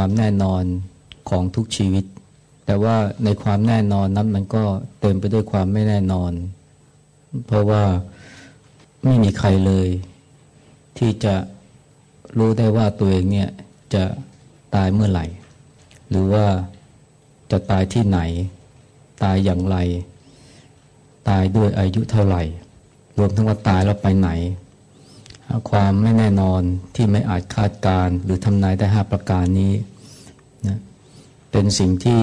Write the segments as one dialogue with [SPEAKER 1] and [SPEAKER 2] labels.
[SPEAKER 1] ความแน่นอนของทุกชีวิต แต่ว่าในความแน่นอนนั้นมันก็เต็มไปด้วยความไม่แน่นอน เพราะว่าไม่มีใครเลย ที่จะรู้ได้ว่าตัวเองเนี่ยจะตายเมื่อไหร่ หรือว่าจะตายที่ไหน ตายอย่างไร ตายด้วยอายุเท่าไหร่ รวมทั้งว่าตายแล้วไปไหน ความไม่แน่นอนที่ไม่อาจคาดการหรือทำนายได้ห้าประการนี้นะเป็นสิ่งที่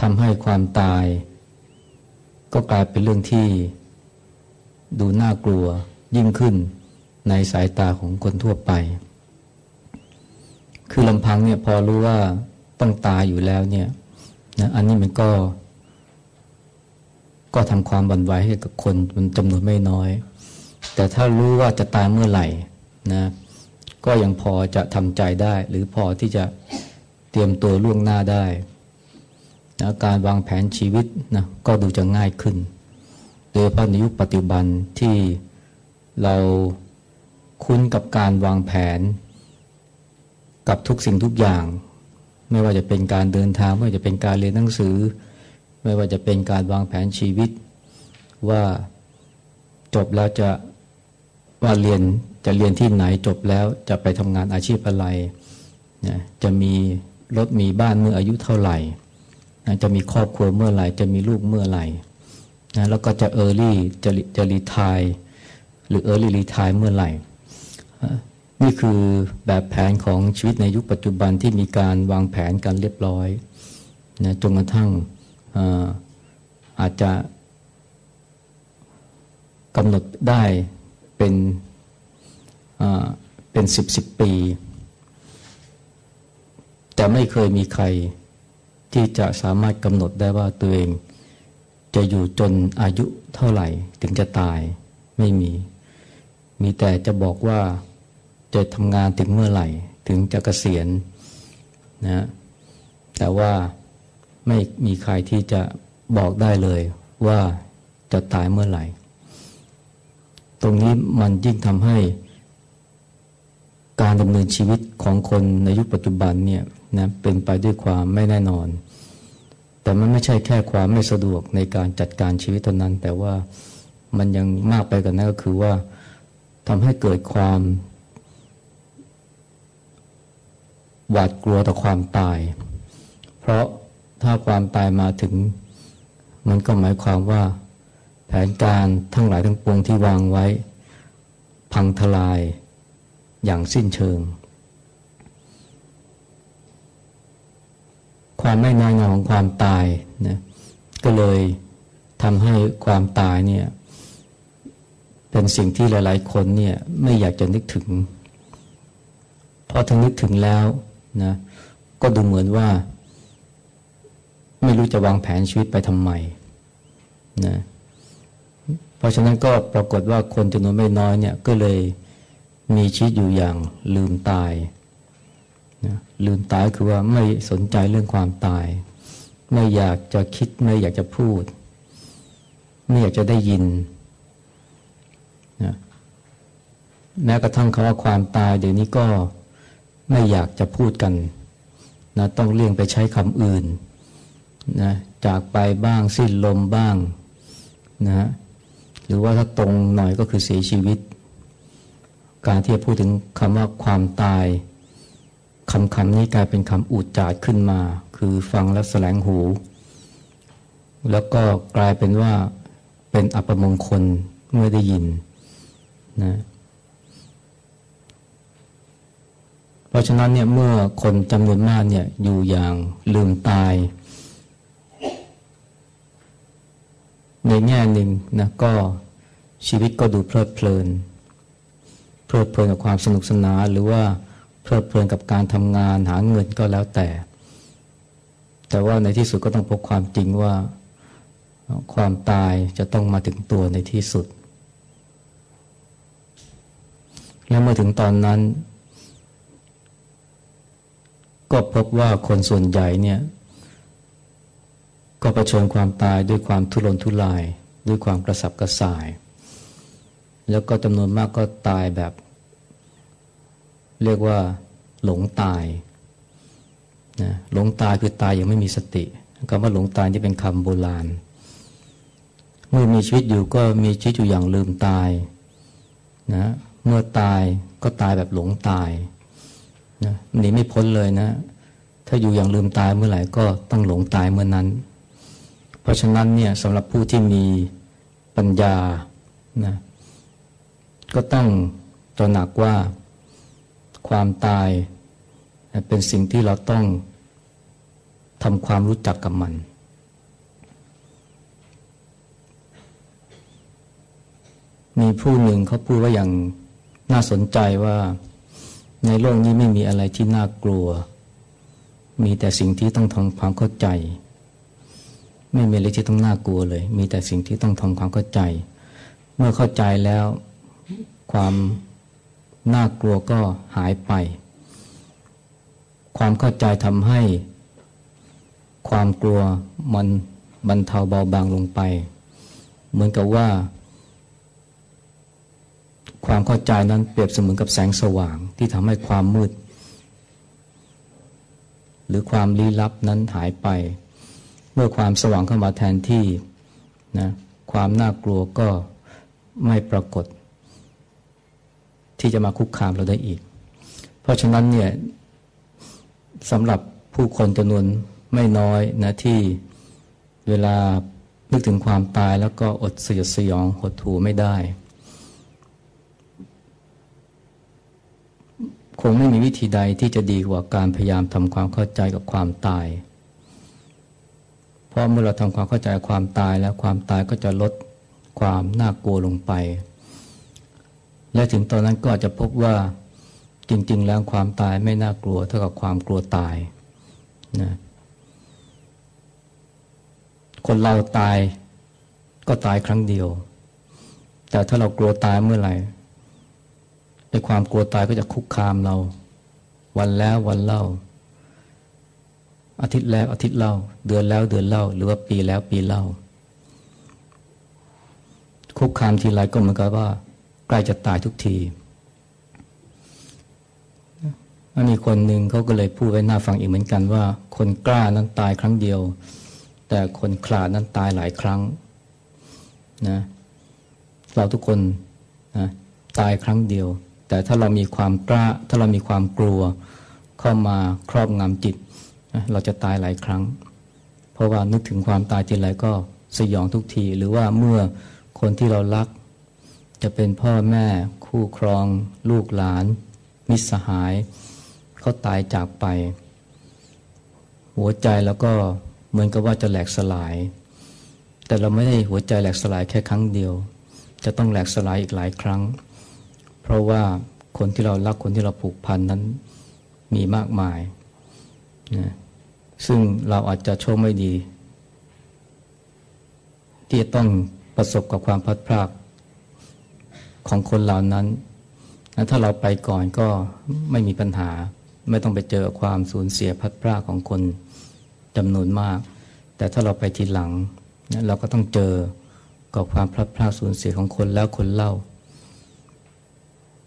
[SPEAKER 1] ทำให้ความตาย ก็กลายเป็นเรื่องที่ดูน่ากลัวยิ่งขึ้นในสายตาของคนทั่วไป คือลำพังเนี่ยพอรู้ว่าต้องตายอยู่แล้วเนี่ยนะอันนี้มันก็ ก็ทำความบันไหวให้กับคนมันจำนวนไม่น้อย แต่ถ้ารู้ว่าจะตายเมื่อไหร่นะ ก็ยังพอจะทำใจได้ หรือพอที่จะเตรียมตัวล่วงหน้าได้นะการวางแผนชีวิตนะก็ดูจะง่ายขึ้น โดยเฉพาะในยุคปัจจุบันที่เราคุ้นกับการวางแผน กับทุกสิ่งทุกอย่าง ไม่ว่าจะเป็นการเดินทาง ไม่ว่าจะเป็นการเรียนหนังสือ ไม่ว่าจะเป็นการวางแผนชีวิต ว่าจบแล้วจะ ว่าเรียนจะเรียนที่ไหนจบแล้วจะไปทำงานอาชีพอะไรนะจะมีรถมีบ้านเมื่ออายุเท่าไหร่นะจะมีครอบครัวเมื่อไหร่ จะมีลูกเมื่อไหร่นะแล้วก็จะ early จะจะ retire หรือ early retire เมื่อไหร่ นี่คือแบบแผนของชีวิตในยุคปัจจุบันที่มีการวางแผนกันเรียบร้อยนะจนกระทั่งอาอาจจะกำหนดได้ เป็นเป็นสิบสิบปี แต่ไม่เคยมีใครที่จะสามารถกำหนดได้ว่าตัวเอง จะอยู่จนอายุเท่าไหร่ถึงจะตายไม่มี มีแต่จะบอกว่าจะทำงานถึงเมื่อไหร่ ถึงจะเกษียณนะแต่ว่าไม่มีใครที่จะบอกได้เลยว่าจะตายเมื่อไหร่ ตรงนี้มันยิ่งทำให้ การดำเนินชีวิตของคนในยุคปัจจุบันเนี่ยนะเป็นไปด้วยความไม่แน่นอน แต่มันไม่ใช่แค่ความไม่สะดวกในการจัดการชีวิตเท่านั้น แต่ว่ามันยังมากไปกว่านั้นก็คือว่าทำให้เกิดความหวาดกลัวต่อความตาย เพราะถ้าความตายมาถึง มันก็หมายความว่า ผนการทั้งหลายทั้งปวงที่วางไว้ พังทลายอย่างสิ้นเชิง ความไม่น่ายงของความตายนะก็เลยทำให้ความตายเนี่ยเป็นสิ่งที่หลาย ๆ คนเนี่ยไม่อยากจะนึกถึง เพราะถ้านึกถึงแล้วนะก็ดูเหมือนว่า ไม่รู้จะวางแผนชีวิตไปทำไมนะ ราะฉะนั้นก็ปรากฏว่าคนจำนวนไม่น้อยเนี่ยก็เลยมีชีวิตอยู่อย่างลืมตายนะลืมตายคือว่าไม่สนใจเรื่องความตาย ไม่อยากจะคิดไม่อยากจะพูด ไม่อยากจะได้ยินนะแม้กระทั่งคำว่าความตายเดี๋ยวนี้ก็ไม่อยากจะพูดกันนะต้องเลี่ยงไปใช้คำอื่นนะจากไปบ้างสิ้นลมบ้างนะ หรือว่าถ้าตรงหน่อยก็คือเสียชีวิต การที่จะพูดถึงคำว่าความตายคำคำนี้กลายเป็นคำอูดจาดขึ้นมา คือฟังแล้วแสลงหู แล้วก็กลายเป็นว่าเป็นอัปมงคลเมื่อได้ยินนะเพราะฉะนั้นเนี่ยเมื่อคนจำนวนมากเนี่ยอยู่อย่างลืมตาย ในแง่หนึ่งนะก็ชีวิตก็ดูเพลิดเพลิน เพลิดเพลินกับความสนุกสนานหรือว่าเพลิดเพลินกับการทำงานหาเงินก็แล้วแต่ แต่ว่าในที่สุดก็ต้องพบความจริงว่าความตายจะต้องมาถึงตัวในที่สุด และเมื่อถึงตอนนั้น ก็พบว่าคนส่วนใหญ่เนี่ย ก็ประชนความตายด้วยความทุรนทุราย ด้วยความกระสับกระส่าย แล้วก็จำนวนมากก็ตายแบบ เรียกว่าหลงตายนะหลงตายคือตายยังไม่มีสติคำว่าหลงตายที่เป็นคำโบราณ เมื่อมีชีวิตอยู่ก็มีชีวิตอยู่อย่างลืมตายนะเมื่อตายก็ตายแบบหลงตายนะหนีไม่พ้นเลยนะ ถ้าอยู่อย่างลืมตายเมื่อไหร่ก็ต้องหลงตายเมื่อนั้น เพราะฉะนั้นเนี่ยสำหรับผู้ที่มีปัญญานะก็ต้องตระหนักว่าความตายเป็นสิ่งที่เราต้องทำความรู้จักกับมัน มีผู้หนึ่งเขาพูดว่าอย่างน่าสนใจว่าในโลกนี้ไม่มีอะไรที่น่ากลัว มีแต่สิ่งที่ต้องทำความเข้าใจ ไม่มีอะไรที่ต้องน่ากลัวเลย มีแต่สิ่งที่ต้องทำความเข้าใจ เมื่อเข้าใจแล้วความน่ากลัวก็หายไป ความเข้าใจทำให้ ความกลัวมันบรรเทาเบาบางลงไป เหมือนกับว่า ความเข้าใจนั้นเปรียบเสมือนกับแสงสว่างที่ทำให้ความมืด หรือความลี้ลับนั้นหายไป เมื่อความสว่างเข้ามาแทนที่นะความน่ากลัวก็ไม่ปรากฏ ที่จะมาคุกคามเราได้อีก เพราะฉะนั้นเนี่ยสำหรับผู้คนจำนวนไม่น้อยนะที่เวลานึกถึงความตายแล้วก็อดสยดสยองหดหูไม่ได้ คงไม่มีวิธีใดที่จะดีกว่าการพยายามทำความเข้าใจกับความตาย เพราะเมื่อเราทำความเข้าใจความตายแล้วความตายก็จะลดความน่ากลัวลงไป และถึงตอนนั้นก็อาจจะพบว่าจริง ๆ แล้วความตายไม่น่ากลัวเท่ากับความกลัวตายนะคนเราตายก็ตายครั้งเดียว แต่ถ้าเรากลัวตายเมื่อไหร่ไอ้ความกลัวตายก็จะคุกคามเรา วันแล้ววันเล่า อาทิตย์แล้วอาทิตย์เล่า เดือนแล้วเดือนเล่า หรือว่าปีแล้วปีเล่า คุกคามทีไรก็เหมือนกับว่า ใกล้จะตายทุกทีมีคนหนึ่งเขาก็เลยพูดไว้หน้าฟังอีกเหมือนกันว่า คนกล้านั้นตายครั้งเดียว แต่คนขลาดนั้นตายหลายครั้งนะเราทุกคนนะตายครั้งเดียว แต่ถ้าเรามีความกล้า ถ้าเรามีความกลัว เข้ามาครอบงำจิต เราจะตายหลายครั้ง เพราะว่านึกถึงความตายทีไรก็สยองทุกที หรือว่าเมื่อคนที่เรารัก จะเป็นพ่อแม่ คู่ครอง ลูกหลาน มิตรสหาย เขาตายจากไป หัวใจแล้วก็เหมือนกับว่าจะแหลกสลาย แต่เราไม่ได้หัวใจแหลกสลายแค่ครั้งเดียว จะต้องแหลกสลายอีกหลายครั้ง เพราะว่าคนที่เรารักคนที่เราผูกพันนั้นมีมากมายนะ ซึ่งเราอาจจะโชคไม่ดี ที่จะต้องประสบกับความพัดพรากของคนเหล่านั้น ถ้าเราไปก่อนก็ไม่มีปัญหา ไม่ต้องไปเจอความสูญเสียพัดพรากของคนจำนวนมาก แต่ถ้าเราไปทีหลัง เราก็ต้องเจอกับความพลัดพรากสูญเสียของคนแล้วคนเล่า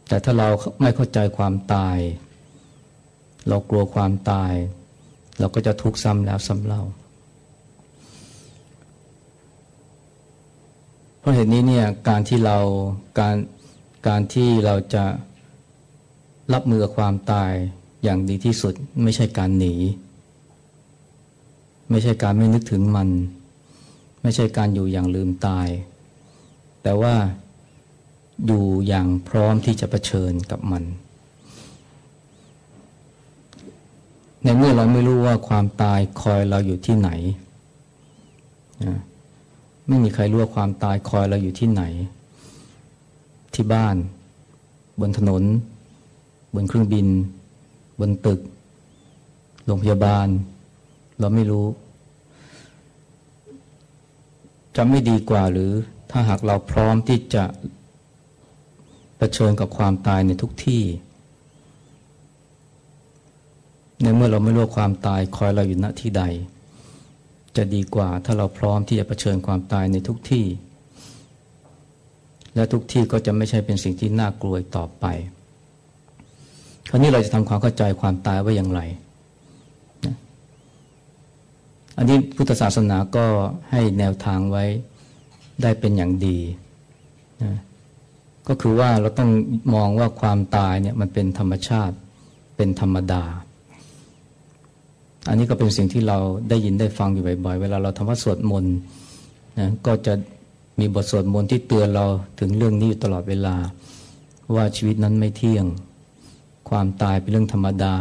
[SPEAKER 1] แต่ถ้าเราไม่เข้าใจความตาย เรากลัวความตาย เราก็จะทุกข์ซ้ำแล้วซ้ำเล่า เพราะเหตุนี้เนี่ยการที่เราการการที่เราจะรับมือกับความตายอย่างดีที่สุด ไม่ใช่การหนี ไม่ใช่การไม่นึกถึงมัน ไม่ใช่การอยู่อย่างลืมตาย แต่ว่าอยู่อย่างพร้อมที่จะะเผชิญกับมัน ในเมื่อเราไม่รู้ว่าความตายคอยเราอยู่ที่ไหนไม่มีใครรู้ว่าความตายคอยเราอยู่ที่ไหน ที่บ้าน บนถนน บนเครื่องบิน บนตึก โรงพยาบาล เราไม่รู้ จะไม่ดีกว่าหรือถ้าหากเราพร้อมที่จะะเผชิญกับความตายในทุกที่ ในเมื่อเราไม่รู้ความตายคอยเราอยู่ณที่ใด จะดีกว่าถ้าเราพร้อมที่จะะเผชิญความตายในทุกที่ และทุกที่ก็จะไม่ใช่เป็นสิ่งที่น่ากลัวต่อไป คราวนี้เราจะทำความเข้าใจความตายว่าอย่างไร อันนี้พุทธศาสนาก็ให้แนวทางไว้ได้เป็นอย่างดีนะก็คือว่าเราต้องมองว่าความตายเนี่ยมันเป็นธรรมชาติเป็นธรรมดา อันนี้ก็เป็นสิ่งที่เราได้ยินได้ฟังอยู่บ่อยๆ เวลาเราทำวัดสวดมนต์นะก็จะมีบทสวดมนต์ที่เตือนเราถึงเรื่องนี้อยู่ตลอดเวลา ว่าชีวิตนั้นไม่เที่ยง ความตายเป็นเรื่องธรรมดา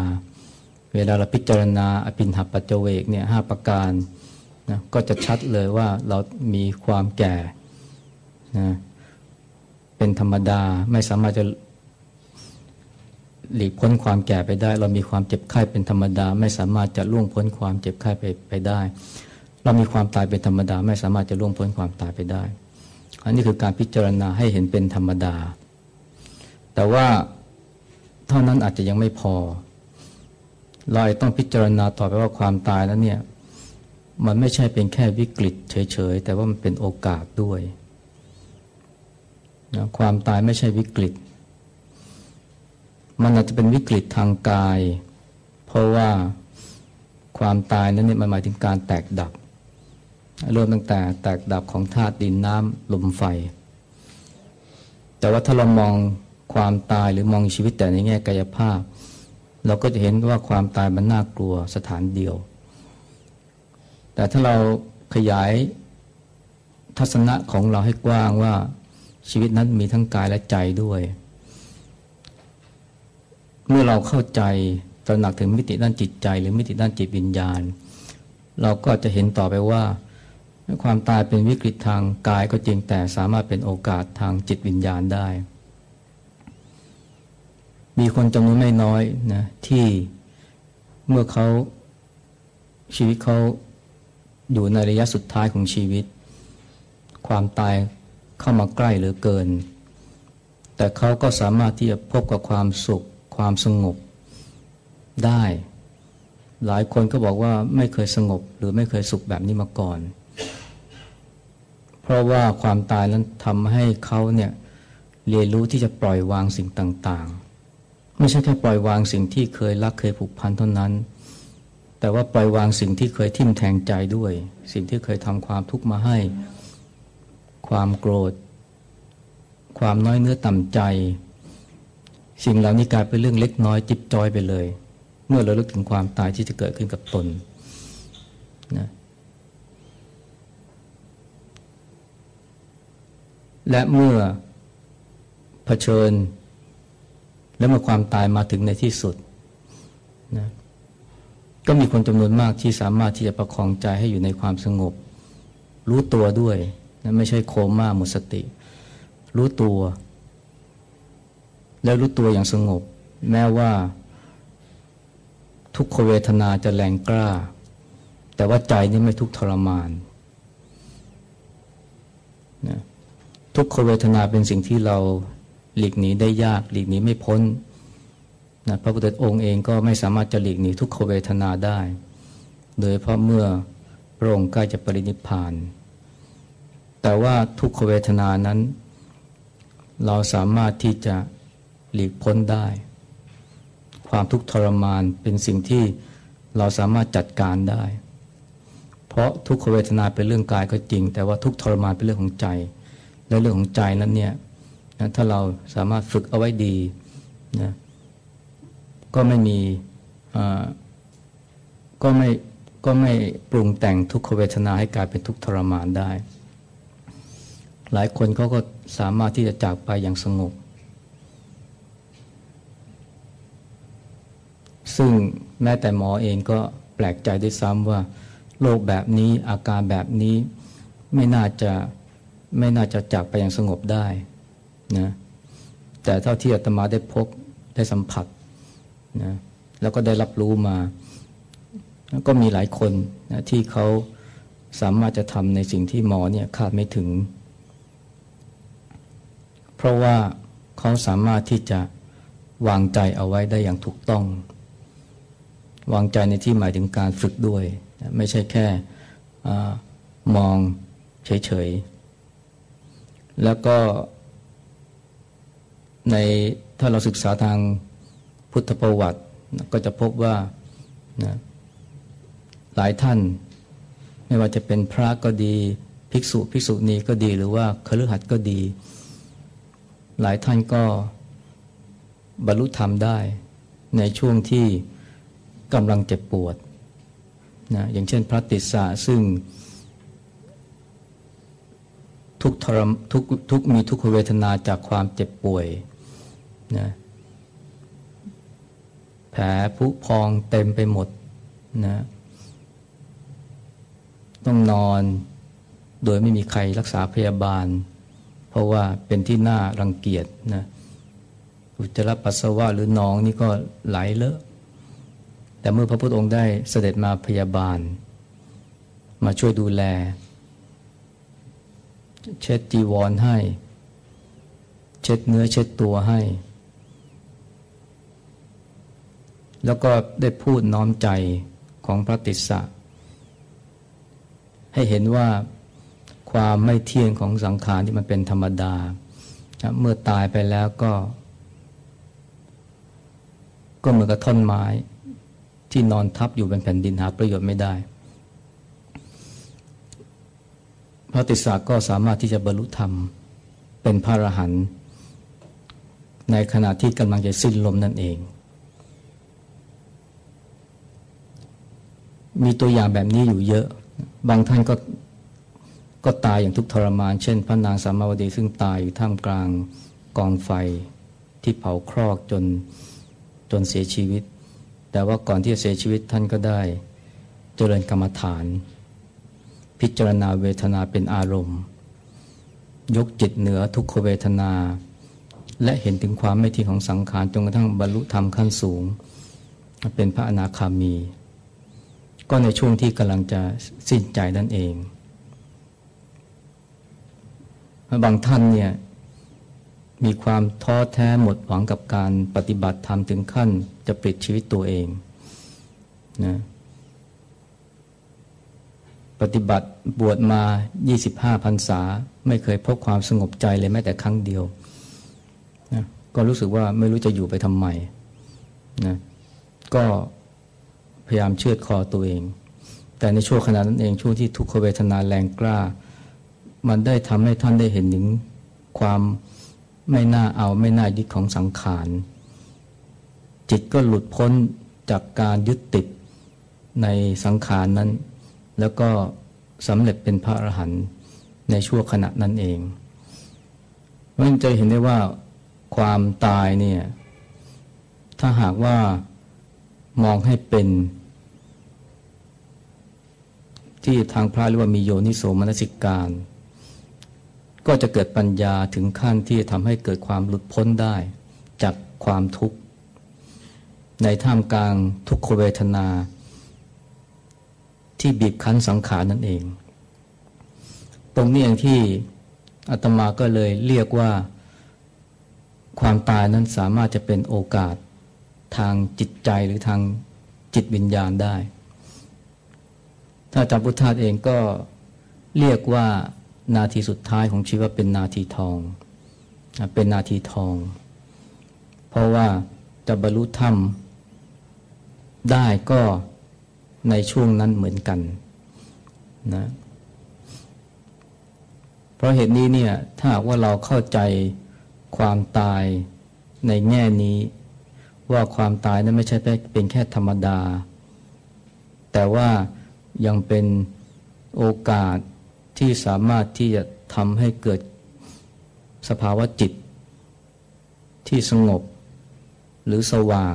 [SPEAKER 1] เวลาเราพิจารณาอภินหปัจเจเวกเนี่ยห้าประการนะก็จะชัดเลยว่าเรามีความแก่นะเป็นธรรมดาไม่สามารถจะ หลีกพ้นความแก่ไปได้ เรามีความเจ็บไข้เป็นธรรมดา ไม่สามารถจะล่วงพ้นความเจ็บไข้ไปไปได้ เรามีความตายเป็นธรรมดา ไม่สามารถจะล่วงพ้นความตายไปได้ อันนี้คือการพิจารณาให้เห็นเป็นธรรมดา แต่ว่าเท่านั้นอาจจะยังไม่พอ เราต้องพิจารณาต่อไปว่าความตายนั้นเนี่ยมันไม่ใช่เป็นแค่วิกฤตเฉยๆ แต่ว่ามันเป็นโอกาสด้วยนะความตายไม่ใช่วิกฤต มันอาจจะเป็นวิกฤตทางกาย เพราะว่าความตายนั้นเนี่ยมันหมายถึงการแตกดับ เริ่มตั้งแต่แตกดับของธาตุดินน้ำลมไฟ แต่ว่าถ้าเรามองความตายหรือมองชีวิตแต่ในแง่กายภาพ เราก็จะเห็นว่าความตายมันน่ากลัวสถานเดียว แต่ถ้าเราขยายทัศนะของเราให้กว้างว่าชีวิตนั้นมีทั้งกายและใจด้วย เมื่อเราเข้าใจตระหนักถึงมิติด้านจิตใจ หรือมิติด้านจิตวิญญาณ เราก็จะเห็นต่อไปว่า ความตายเป็นวิกฤตทางกายก็จริงแต่สามารถเป็นโอกาสทางจิตวิญญาณได้ มีคนจำนวนไม่น้อยนะที่เมื่อเขาชีวิตเขาอยู่ในระยะสุดท้ายของชีวิต ความตายเข้ามาใกล้หลือเกิน แต่เขาก็สามารถที่จะพบกับความสุข ความสงบได้ หลายคนก็บอกว่าไม่เคยสงบหรือไม่เคยสุขแบบนี้มาก่อน เพราะว่าความตายนั้นทำให้เขาเนี่ยเรียนรู้ที่จะปล่อยวางสิ่งต่างๆ ไม่ใช่แค่ปล่อยวางสิ่งที่เคยรักเคยผูกพันเท่านั้น แต่ว่าปล่อยวางสิ่งที่เคยทิ่มแทงใจด้วย สิ่งที่เคยทำความทุกข์มาให้ ความโกรธ ความน้อยเนื้อต่ำใจ สิ่งเหล่านี้กลายเป็นเรื่องเล็กน้อยจิบจอยไปเลย เมื่อเราลึกถึงความตายที่จะเกิดขึ้นกับตนนะและเมื่อเผชิญ และเมื่อความตายมาถึงในที่สุดนะก็มีคนจำนวนมากที่สามารถที่จะประคองใจให้อยู่ในความสงบ รู้ตัวด้วยนะไม่ใช่โคม่าหมดสติ รู้ตัว แล้วรู้ตัวอย่างสงบ แม้ว่า ทุกขเวทนาจะแรงกล้า แต่ว่าใจนี่ไม่ทุกทรมานนะทุกขเวทนาเป็นสิ่งที่เราหลีกหนีได้ยาก หลีกหนีไม่พ้นนะพระพุทธองค์เองก็ไม่สามารถจะหลีกหนีทุกขเวทนาได้ โดยเพราะเมื่อพระองค์ใกล้จะปรินิพพาน แต่ว่าทุกขเวทนานั้น เราสามารถที่จะ หลีกพ้นได้ ความทุกข์ทรมานเป็นสิ่งที่เราสามารถจัดการได้ เพราะทุกขเวทนาเป็นเรื่องกายก็จริง แต่ว่าทุกทรมานเป็นเรื่องของใจ และเรื่องของใจนั้นเนี่ยนะถ้าเราสามารถฝึกเอาไว้ดีนะก็ไม่มีก็ไม่ก็ไม่ปรุงแต่งทุกขเวทนาให้กลายเป็นทุกทรมานได้ หลายคนเขาก็สามารถที่จะจากไปอย่างสงบ ซึ่งแม้แต่หมอเองก็แปลกใจด้วยซ้ำว่าโรคแบบนี้อาการแบบนี้ไม่น่าจะไม่น่าจะจากไปอย่างสงบได้นะแต่เท่าที่อาตมาได้พบได้สัมผัสนะแล้วก็ได้รับรู้มา ก็มีหลายคนนะที่เขาสามารถจะทำในสิ่งที่หมอเนี่ยคาดไม่ถึง เพราะว่าเขาสามารถที่จะวางใจเอาไว้ได้อย่างถูกต้อง วางใจในที่หมายถึงการฝึกด้วย ไม่ใช่แค่อมองเฉยๆ แล้วก็ในถ้าเราศึกษาทางพุทธประวัติ ก็จะพบว่านะหลายท่านไม่ว่าจะเป็นพระก็ดี ภิกษุภิกษุณีก็ดีหรือว่าคฤหัสถ์ก็ดี หลายท่านก็บรรลุธรรมได้ในช่วงที่ กำลังเจ็บปวดนะอย่างเช่นพระติสสะซึ่ง ทุกทรมทุกทุกมีทุกขเวทนาจากความเจ็บป่วยนะแผลผุพองเต็มไปหมดนะต้องนอนโดยไม่มีใครรักษาพยาบาล เพราะว่าเป็นที่น่ารังเกียจนะอุจจาระปัสสาวะหรือน้องนี่ก็ไหลเลอะ แต่เมื่อพระพุทธองค์ได้เสด็จมาพยาบาล มาช่วยดูแล เช็ดจีวรให้ เช็ดเนื้อเช็ดตัวให้ แล้วก็ได้พูดน้อมใจของพระติสสะให้เห็นว่าความไม่เที่ยงของสังขารที่มันเป็นธรรมดา เมื่อตายไปแล้วก็ ก็เหมือนกับท่อนไม้ ที่นอนทับอยู่เป็นแผ่นดินหาประโยชน์ไม่ได้ พระติสสะก็สามารถที่จะบรรลุธรรมเป็นพระอรหันต์ในขณะที่กำลังจะสิ้นลมนั่นเอง มีตัวอย่างแบบนี้อยู่เยอะ บางท่านก็ก็ตายอย่างทุกทรมาน เช่น พระนางสามาวดีซึ่งตายอยู่ท่ามกลางกองไฟที่เผาครอกจนจนเสียชีวิต แต่ว่าก่อนที่จะเสียชีวิตท่านก็ได้ เจริญกรรมฐาน พิจารณาเวทนาเป็นอารมณ์ ยกจิตเหนือทุกขเวทนา และเห็นถึงความไม่เที่ยงของสังขารจนกระทั่งบรรลุธรรมขั้นสูง เป็นพระอนาคามี ก็ในช่วงที่กำลังจะสิ้นใจนั่นเอง บางท่านเนี่ย มีความท้อแท้หมดหวังกับการปฏิบัติธรรมถึงขั้นจะปิดชีวิตตัวเองนะปฏิบัติบวชมา 25พรรษา ไม่เคยพบความสงบใจเลยแม้แต่ครั้งเดียวนะก็รู้สึกว่าไม่รู้จะอยู่ไปทำไมนะก็พยายามเชือดคอตัวเอง แต่ในช่วงขณะนั้นเองช่วงที่ทุกขเวทนาแรงกล้า มันได้ทำให้ท่านได้เห็นถึงความ ไม่น่าเอาไม่น่ายึดของสังขาร จิตก็หลุดพ้นจากการยึดติดในสังขารนั้น แล้วก็สำเร็จเป็นพระอรหันต์ในชั่วขณะนั้นเองมันจะเห็นได้ว่าความตายเนี่ยถ้าหากว่ามองให้เป็น ที่ทางพระเรียกว่ามีโยนิโสมนสิการ ก็จะเกิดปัญญาถึงขั้นที่ทำให้เกิดความหลุดพ้นได้ จากความทุกข์ ในท่ามกลางทุกขเวทนา ที่บีบคั้นสังขารนั่นเอง ตรงนี้เองที่อาตมาก็เลยเรียกว่า ความตายนั้นสามารถจะเป็นโอกาสทางจิตใจหรือทางจิตวิญญาณได้ ถ้าจำพุทธาเองก็เรียกว่า นาทีสุดท้ายของชีวิตเป็นนาทีทอง เป็นนาทีทอง เพราะว่าจะบรรลุธรรมได้ก็ในช่วงนั้นเหมือนกันนะเพราะเหตุนี้เนี่ยถ้าว่าเราเข้าใจความตายในแง่นี้ ว่าความตายนั้นไม่ใช่เป็นแค่ธรรมดา แต่ว่ายังเป็นโอกาส ที่สามารถที่จะทำให้เกิดสภาวะจิต ที่สงบ หรือสว่าง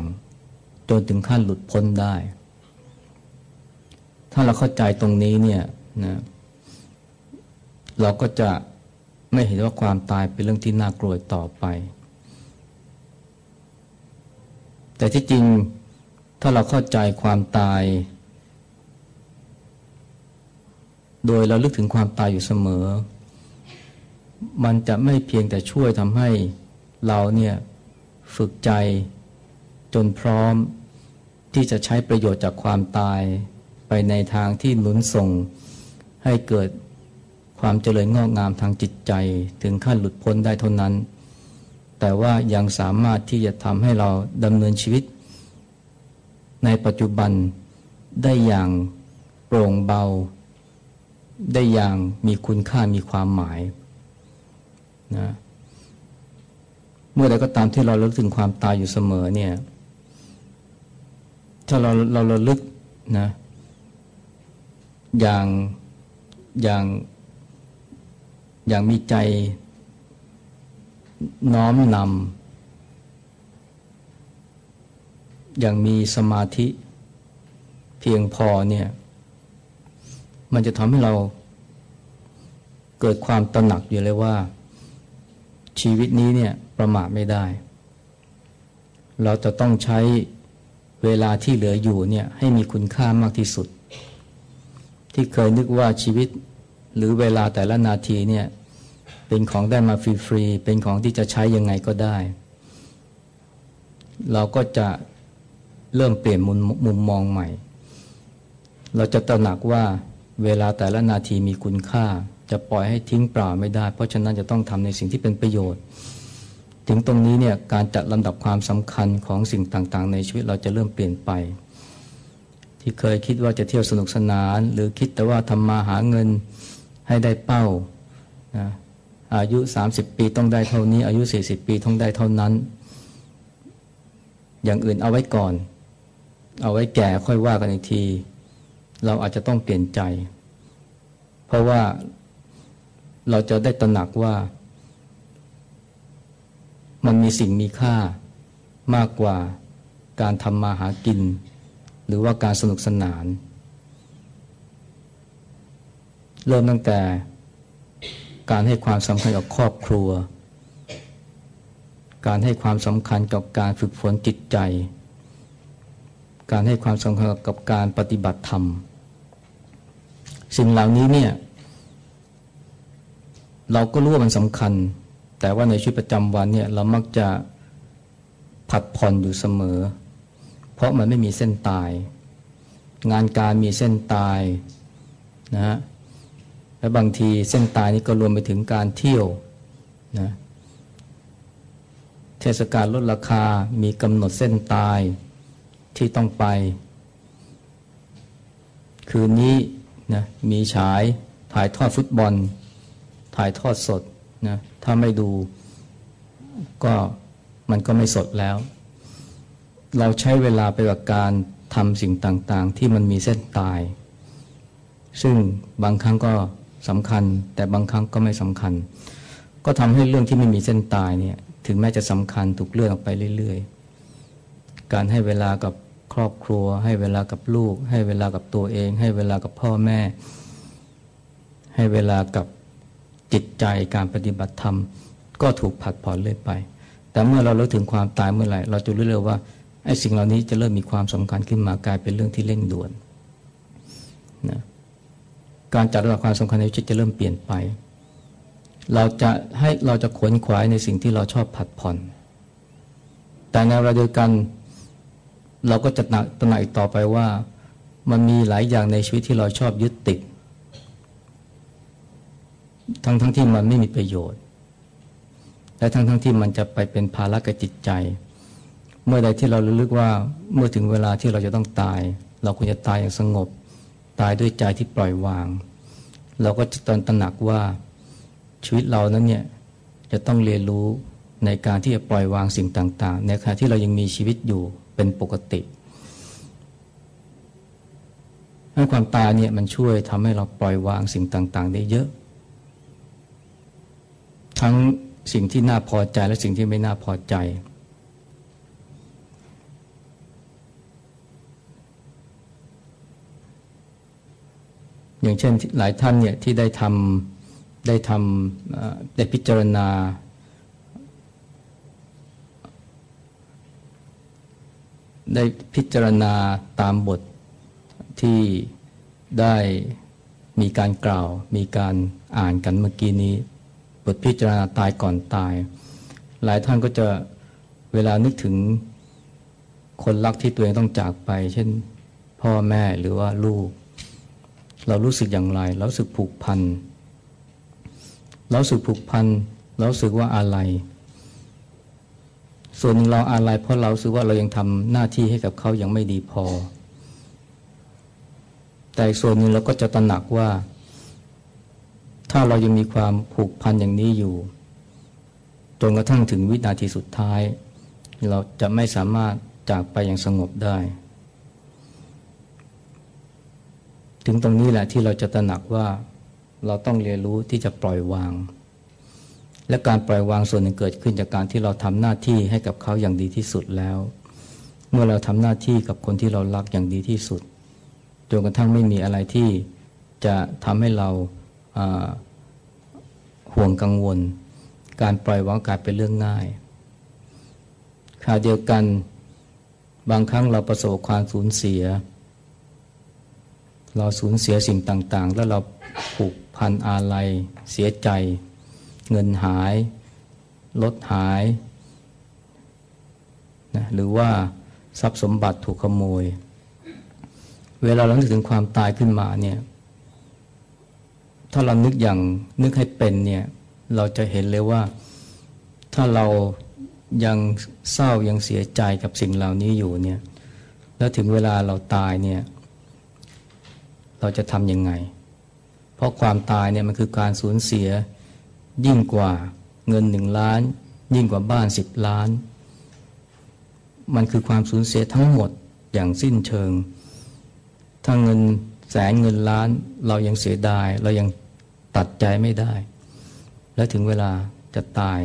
[SPEAKER 1] จนถึงขั้นหลุดพ้นได้ ถ้าเราเข้าใจตรงนี้เนี่ยนะเราก็จะไม่เห็นว่าความตายเป็นเรื่องที่น่ากลัวต่อไป แต่ที่จริงถ้าเราเข้าใจความตาย โดยเราลึกถึงความตายอยู่เสมอ มันจะไม่เพียงแต่ช่วยทำให้เราเนี่ยฝึกใจจนพร้อมที่จะใช้ประโยชน์จากความตาย ไปในทางที่หนุนส่งให้เกิดความเจริญงอกงามทางจิตใจ ถึงขั้นหลุดพ้นได้เท่านั้น แต่ว่ายังสามารถที่จะทำให้เราดำเนินชีวิต ในปัจจุบันได้อย่างโปร่งเบา ได้อย่างมีคุณค่ามีความหมายนะเมื่อใดก็ตามที่เราระลึกถึงความตายอยู่เสมอเนี่ย ถ้าเราเราระลึกนะ อย่างอย่างอย่างมีใจน้อมนำอย่างมีสมาธิเพียงพอเนี่ย มันจะทำให้เราเกิดความตระหนักอยู่เลยว่า ชีวิตนี้เนี่ยประมาทไม่ได้ เราจะต้องใช้เวลาที่เหลืออยู่เนี่ยให้มีคุณค่ามากที่สุด ที่เคยนึกว่าชีวิตหรือเวลาแต่ละนาทีเนี่ยเป็นของได้มาฟรีๆเป็นของที่จะใช้ยังไงก็ได้ เราก็จะเริ่มเปลี่ยนมุมมมมองใหม่ เราจะตระหนักว่า เวลาแต่ละนาทีมีคุณค่า จะปล่อยให้ทิ้งเปล่าไม่ได้ เพราะฉะนั้นจะต้องทำในสิ่งที่เป็นประโยชน์ ถึงตรงนี้เนี่ยการจัดลำดับความสำคัญของสิ่งต่างๆ ในชีวิตเราจะเริ่มเปลี่ยนไป ที่เคยคิดว่าจะเที่ยวสนุกสนาน หรือคิดแต่ว่าทำมาหาเงินให้ได้เป้านะอายุ 30 ปีต้องได้เท่านี้ อายุ 40 ปีต้องได้เท่านั้น อย่างอื่นเอาไว้ก่อน เอาไว้แก่ค่อยว่ากันอีกที เราอาจจะต้องเปลี่ยนใจ เพราะว่าเราจะได้ตระหนักว่า มันมีสิ่งมีค่ามากกว่าการทำมาหากิน หรือว่าการสนุกสนาน เริ่มตั้งแต่การให้ความสำคัญกับครอบครัว การให้ความสำคัญกับการฝึกฝนจิตใจ การให้ความสำคัญกับการปฏิบัติธรรม สิ่งเหล่านี้เนี่ยเราก็รู้ว่ามันสำคัญ แต่ว่าในชีวิตประจำวันเนี่ยเรามักจะผัดผ่อนอยู่เสมอ เพราะมันไม่มีเส้นตาย งานการมีเส้นตายนะฮะและบางทีเส้นตายนี้ก็รวมไปถึงการเที่ยวนะเทศกาลลดราคา มีกำหนดเส้นตายที่ต้องไป คืนนี้ นะมีฉายถ่ายทอดฟุตบอล ถ่ายทอดสดนะถ้าไม่ดูก็มันก็ไม่สดแล้ว เราใช้เวลาไปกับการทำสิ่งต่างๆ ที่มันมีเส้นตาย ซึ่งบางครั้งก็สำคัญ แต่บางครั้งก็ไม่สำคัญ ก็ทำให้เรื่องที่ไม่มีเส้นตายเนี่ยถึงแม้จะสำคัญถูกเลื่อนออกไปเรื่อยๆ การให้เวลากับ ครอบครัว ให้เวลากับลูก ให้เวลากับตัวเอง ให้เวลากับพ่อแม่ ให้เวลากับจิตใจการปฏิบัติธรรม ก็ถูกผัดผ่อนเรื่อยไป แต่เมื่อเราเลิกถึงความตายเมื่อไหร่เราจะรู้เลยว่าไอ้สิ่งเหล่านี้จะเริ่มมีความสำคัญขึ้นมากลายเป็นเรื่องที่เร่งด่วนนะการจัดระดับความสำคัญในชีวิตจะเริ่มเปลี่ยนไป เราจะให้เราจะขวนขวายในสิ่งที่เราชอบผัดผ่อน แต่ในเวลาเดียวกัน เราก็จะตระหนักต่อไปว่า มันมีหลายอย่างในชีวิตที่เราชอบยึดติด ทั้งทั้งที่มันไม่มีประโยชน์ และทั้งทั้งที่มันจะไปเป็นภาระกับจิตใจ เมื่อใดที่เราลึกว่าเมื่อถึงเวลาที่เราจะต้องตาย เราควรจะตายอย่างสงบ ตายด้วยใจที่ปล่อยวาง เราก็จะตอนตระหนักว่าชีวิตเรานั้นเนี่ยจะต้องเรียนรู้ในการที่จะปล่อยวางสิ่งต่าง ๆ ในขณะที่เรายังมีชีวิตอยู่ เป็นปกติให้ความตายเนี่ยมันช่วยทำให้เราปล่อยวางสิ่งต่าง ๆ ได้เยอะ ทั้งสิ่งที่น่าพอใจและสิ่งที่ไม่น่าพอใจ อย่างเช่นหลายท่านเนี่ยที่ได้ทำได้ทำได้พิจารณา ได้พิจารณาตามบทที่ได้มีการกล่าว มีการอ่านกันเมื่อกี้นี้ บทพิจารณาตายก่อนตาย หลายท่านก็จะเวลานึกถึงคนรักที่ตัวเองต้องจากไป เช่นพ่อแม่หรือว่าลูก เรารู้สึกอย่างไร เราสึกผูกพันเราสึกผูกพันเราสึกว่าอะไร ส่วนหนึ่งเราอะไรเพราะเราสึกว่าเรายังทำหน้าที่ให้กับเขายังไม่ดีพอ แต่ส่วนหนึ่งเราก็จะตระหนักว่า ถ้าเรายังมีความผูกพันอย่างนี้อยู่จนกระทั่งถึงวินาทีสุดท้าย เราจะไม่สามารถจากไปอย่างสงบได้ ถึงตรงนี้แหละที่เราจะตระหนักว่าเราต้องเรียนรู้ที่จะปล่อยวาง และการปล่อยวางส่วนหนึ่งเกิดขึ้นจากการที่เราทำหน้าที่ให้กับเขาอย่างดีที่สุดแล้ว เมื่อเราทำหน้าที่กับคนที่เรารักอย่างดีที่สุดจนกระทั่งไม่มีอะไรที่จะทำให้เราห่วงกังวล การปล่อยวางกลายเป็นเรื่องง่ายขณะเดียวกันบางครั้งเราประสบความสูญเสีย เราสูญเสียสิ่งต่างๆ แล้วเราผูกพันอาลัยเสียใจ เงินหาย รถหายนะหรือว่าทรัพย์สมบัติถูกขโมย เวลาเรานึกถึงความตายขึ้นมาเนี่ย ถ้าเรานึกอย่างนึกให้เป็นเนี่ย เราจะเห็นเลยว่า ถ้าเรายังเศร้ายังเสียใจกับสิ่งเหล่านี้อยู่เนี่ย แล้วถึงเวลาเราตายเนี่ย เราจะทำยังไง เพราะความตายเนี่ยมันคือการสูญเสีย ยิ่งกว่าเงินหนึ่งล้าน ยิ่งกว่าบ้านสิบล้าน มันคือความสูญเสียทั้งหมดอย่างสิ้นเชิง ถ้าเงินแสนเงินล้านเรายังเสียดาย เรายังตัดใจไม่ได้ และถึงเวลาจะตาย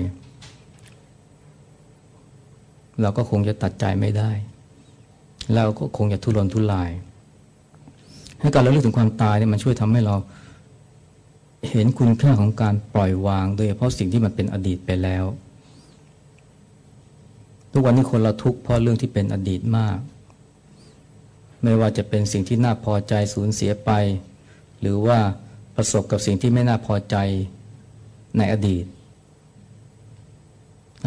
[SPEAKER 1] เราก็คงจะตัดใจไม่ได้ เราก็คงจะทุรนทุราย ให้การเราเลือกถึงความตายเนี่ยมันช่วยทำให้เรา เห็นคุณค่าของการปล่อยวาง โดยเฉพาะสิ่งที่มันเป็นอดีตไปแล้ว ทุกวันนี้คนเราทุกข์เพราะเรื่องที่เป็นอดีตมาก ไม่ว่าจะเป็นสิ่งที่น่าพอใจสูญเสียไป หรือว่าประสบกับสิ่งที่ไม่น่าพอใจในอดีต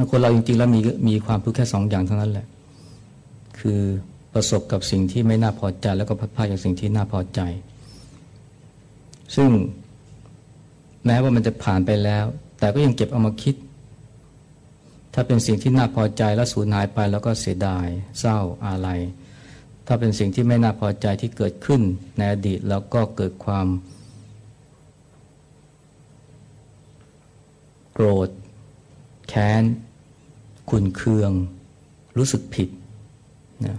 [SPEAKER 1] คนเราจริงๆแล้วมีมีความทุกข์แค่สองอย่างเท่านั้นแหละ คือประสบกับสิ่งที่ไม่น่าพอใจ แล้วก็พัดพาจากสิ่งที่น่าพอใจ ซึ่ง แม้ว่ามันจะผ่านไปแล้ว แต่ก็ยังเก็บเอามาคิด ถ้าเป็นสิ่งที่น่าพอใจแล้วสูญหายไปแล้วก็เสียดาย เศร้าอาลัย ถ้าเป็นสิ่งที่ไม่น่าพอใจที่เกิดขึ้นในอดีตแล้วก็เกิดความ โกรธ แค้น ขุนเคือง รู้สึกผิดนะ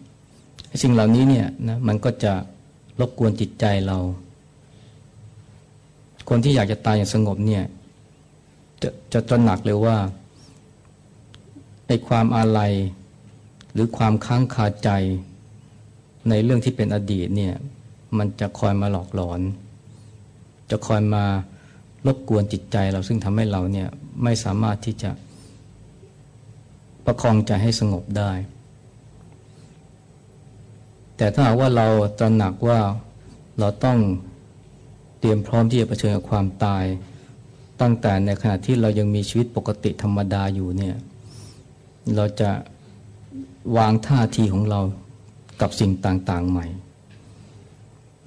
[SPEAKER 1] สิ่งเหล่านี้เนี่ยนะมันก็จะรบกวนจิตใจเรา คนที่อยากจะตายอย่างสงบเนี่ยจะจะตระหนักเลยว่าไอ้ความอาลัยหรือความค้างคาใจในเรื่องที่เป็นอดีตเนี่ยมันจะคอยมาหลอกหลอน จะคอยมารบกวนจิตใจเราซึ่งทำให้เราเนี่ยไม่สามารถที่จะประคองใจให้สงบได้ แต่ถ้าหากว่าเราตระหนักว่าเราต้อง เตรียมพร้อมที่จะเผชิญกับความตาย ตั้งแต่ในขณะที่เรายังมีชีวิตปกติธรรมดาอยู่เนี่ยเราจะวางท่าทีของเรากับสิ่งต่างๆใหม่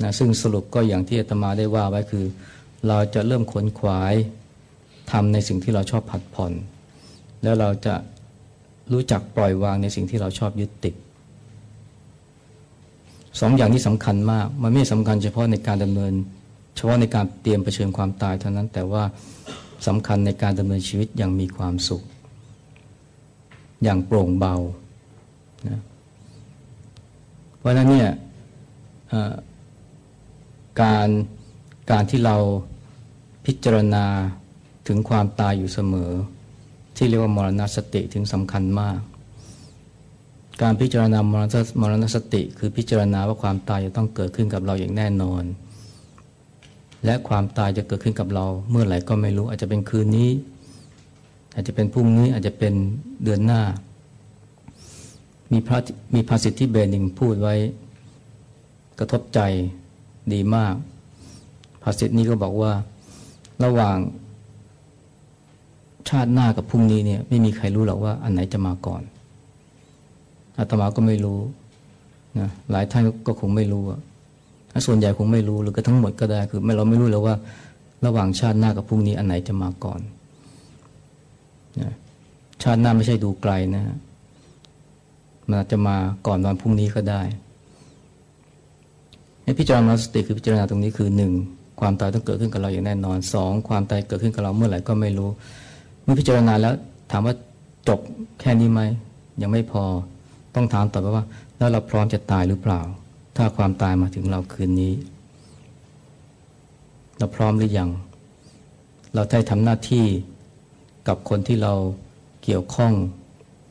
[SPEAKER 1] นะซึ่งสรุปก็อย่างที่อาตมาได้ว่าไว้คือ เราจะเริ่มขนขวายทำในสิ่งที่เราชอบผัดผ่อน แล้วเราจะรู้จักปล่อยวางในสิ่งที่เราชอบยึดติดสองอย่างนี้สำคัญมาก มันไม่สำคัญเฉพาะในการดำเนิน เฉพาะในการเตรียมเผชิญความตายเท่านั้น แต่ว่าสำคัญในการดำเนินชีวิตอย่างมีความสุข อย่างโปร่งเบานะเพราะนั้นเนี่ยการการที่เราพิจารณาถึงความตายอยู่เสมอ ที่เรียกว่ามรณสติถึงสำคัญมาก การพิจารณามรณมรณสติ คือพิจารณาว่าความตายจะต้องเกิดขึ้นกับเราอย่างแน่นอน และความตายจะเกิดขึ้นกับเรา เมื่อไหร่ก็ไม่รู้อาจจะเป็นคืนนี้ อาจจะเป็นพรุ่งนี้อาจจะเป็นเดือนหน้า มีพระมีภาษิตที่เบนิงพูดไว้ กระทบใจดีมากภาษิตนี้ก็บอกว่าระหว่างชาติหน้ากับพรุ่งนี้เนี่ยไม่มีใครรู้หรอกว่าอันไหนจะมาก่อนอาตมาก็ไม่รู้นะหลายท่านก็คงไม่รู้อะ ส่วนใหญ่คงไม่รู้หรือก็ทั้งหมดก็ได้คือเราไม่รู้เลยว่า ระหว่างชาติหน้ากับพรุ่งนี้อันไหนจะมาก่อนนะชาติหน้าไม่ใช่ดูไกลนะมันอาจจะมาก่อนวันพรุ่งนี้ก็ได้ให้พิจารณาสติคือพิจารณาตรงนี้คือหนึ่งความตายต้องเกิดขึ้นกับเราอย่างแน่นอนสองความตายเกิดขึ้นกับเราเมื่อไหร่ก็ไม่รู้ เมื่อพิจารณาแล้วถามว่าจบแค่นี้ไหมยังไม่พอต้องถามต่อไปว่า แล้วเราพร้อมจะตายหรือเปล่า ถ้าความตายมาถึงเราคืนนี้ เราพร้อมหรือยัง เราได้ทำหน้าที่กับคนที่เราเกี่ยวข้อง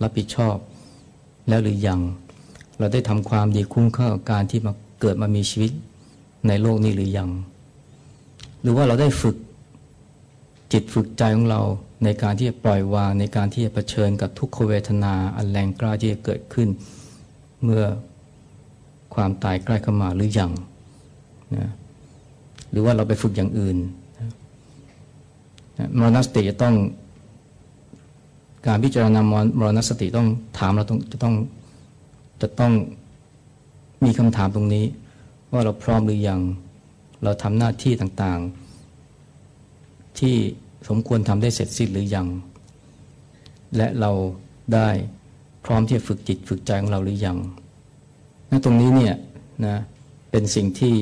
[SPEAKER 1] รับผิดชอบ แล้วหรือยัง เราได้ทำความดีคุ้มค่ากับการที่มาเกิดมามีชีวิตในโลกนี้หรือยัง หรือว่าเราได้ฝึกจิตฝึกใจของเราในการที่จะปล่อยวางในการที่จะเผชิญกับทุกขเวทนาอันแรงกล้าที่จะเกิดขึ้น เมื่อ ความตายใกล้เข้ามาหรือยังนะหรือว่าเราไปฝึกอย่างอื่นมรณสติจะต้อง การพิจารณามรณสติต้องถามเราต้องจะต้องจะต้องมีคำถามตรงนี้ ว่าเราพร้อมหรือยัง เราทำหน้าที่ต่างๆ ที่สมควรทำได้เสร็จสิ้นหรือยัง และเราได้พร้อมที่จะฝึกจิตฝึกใจของเราหรือยัง นตรงนี้เนี่ยนะเป็นสิ่งที่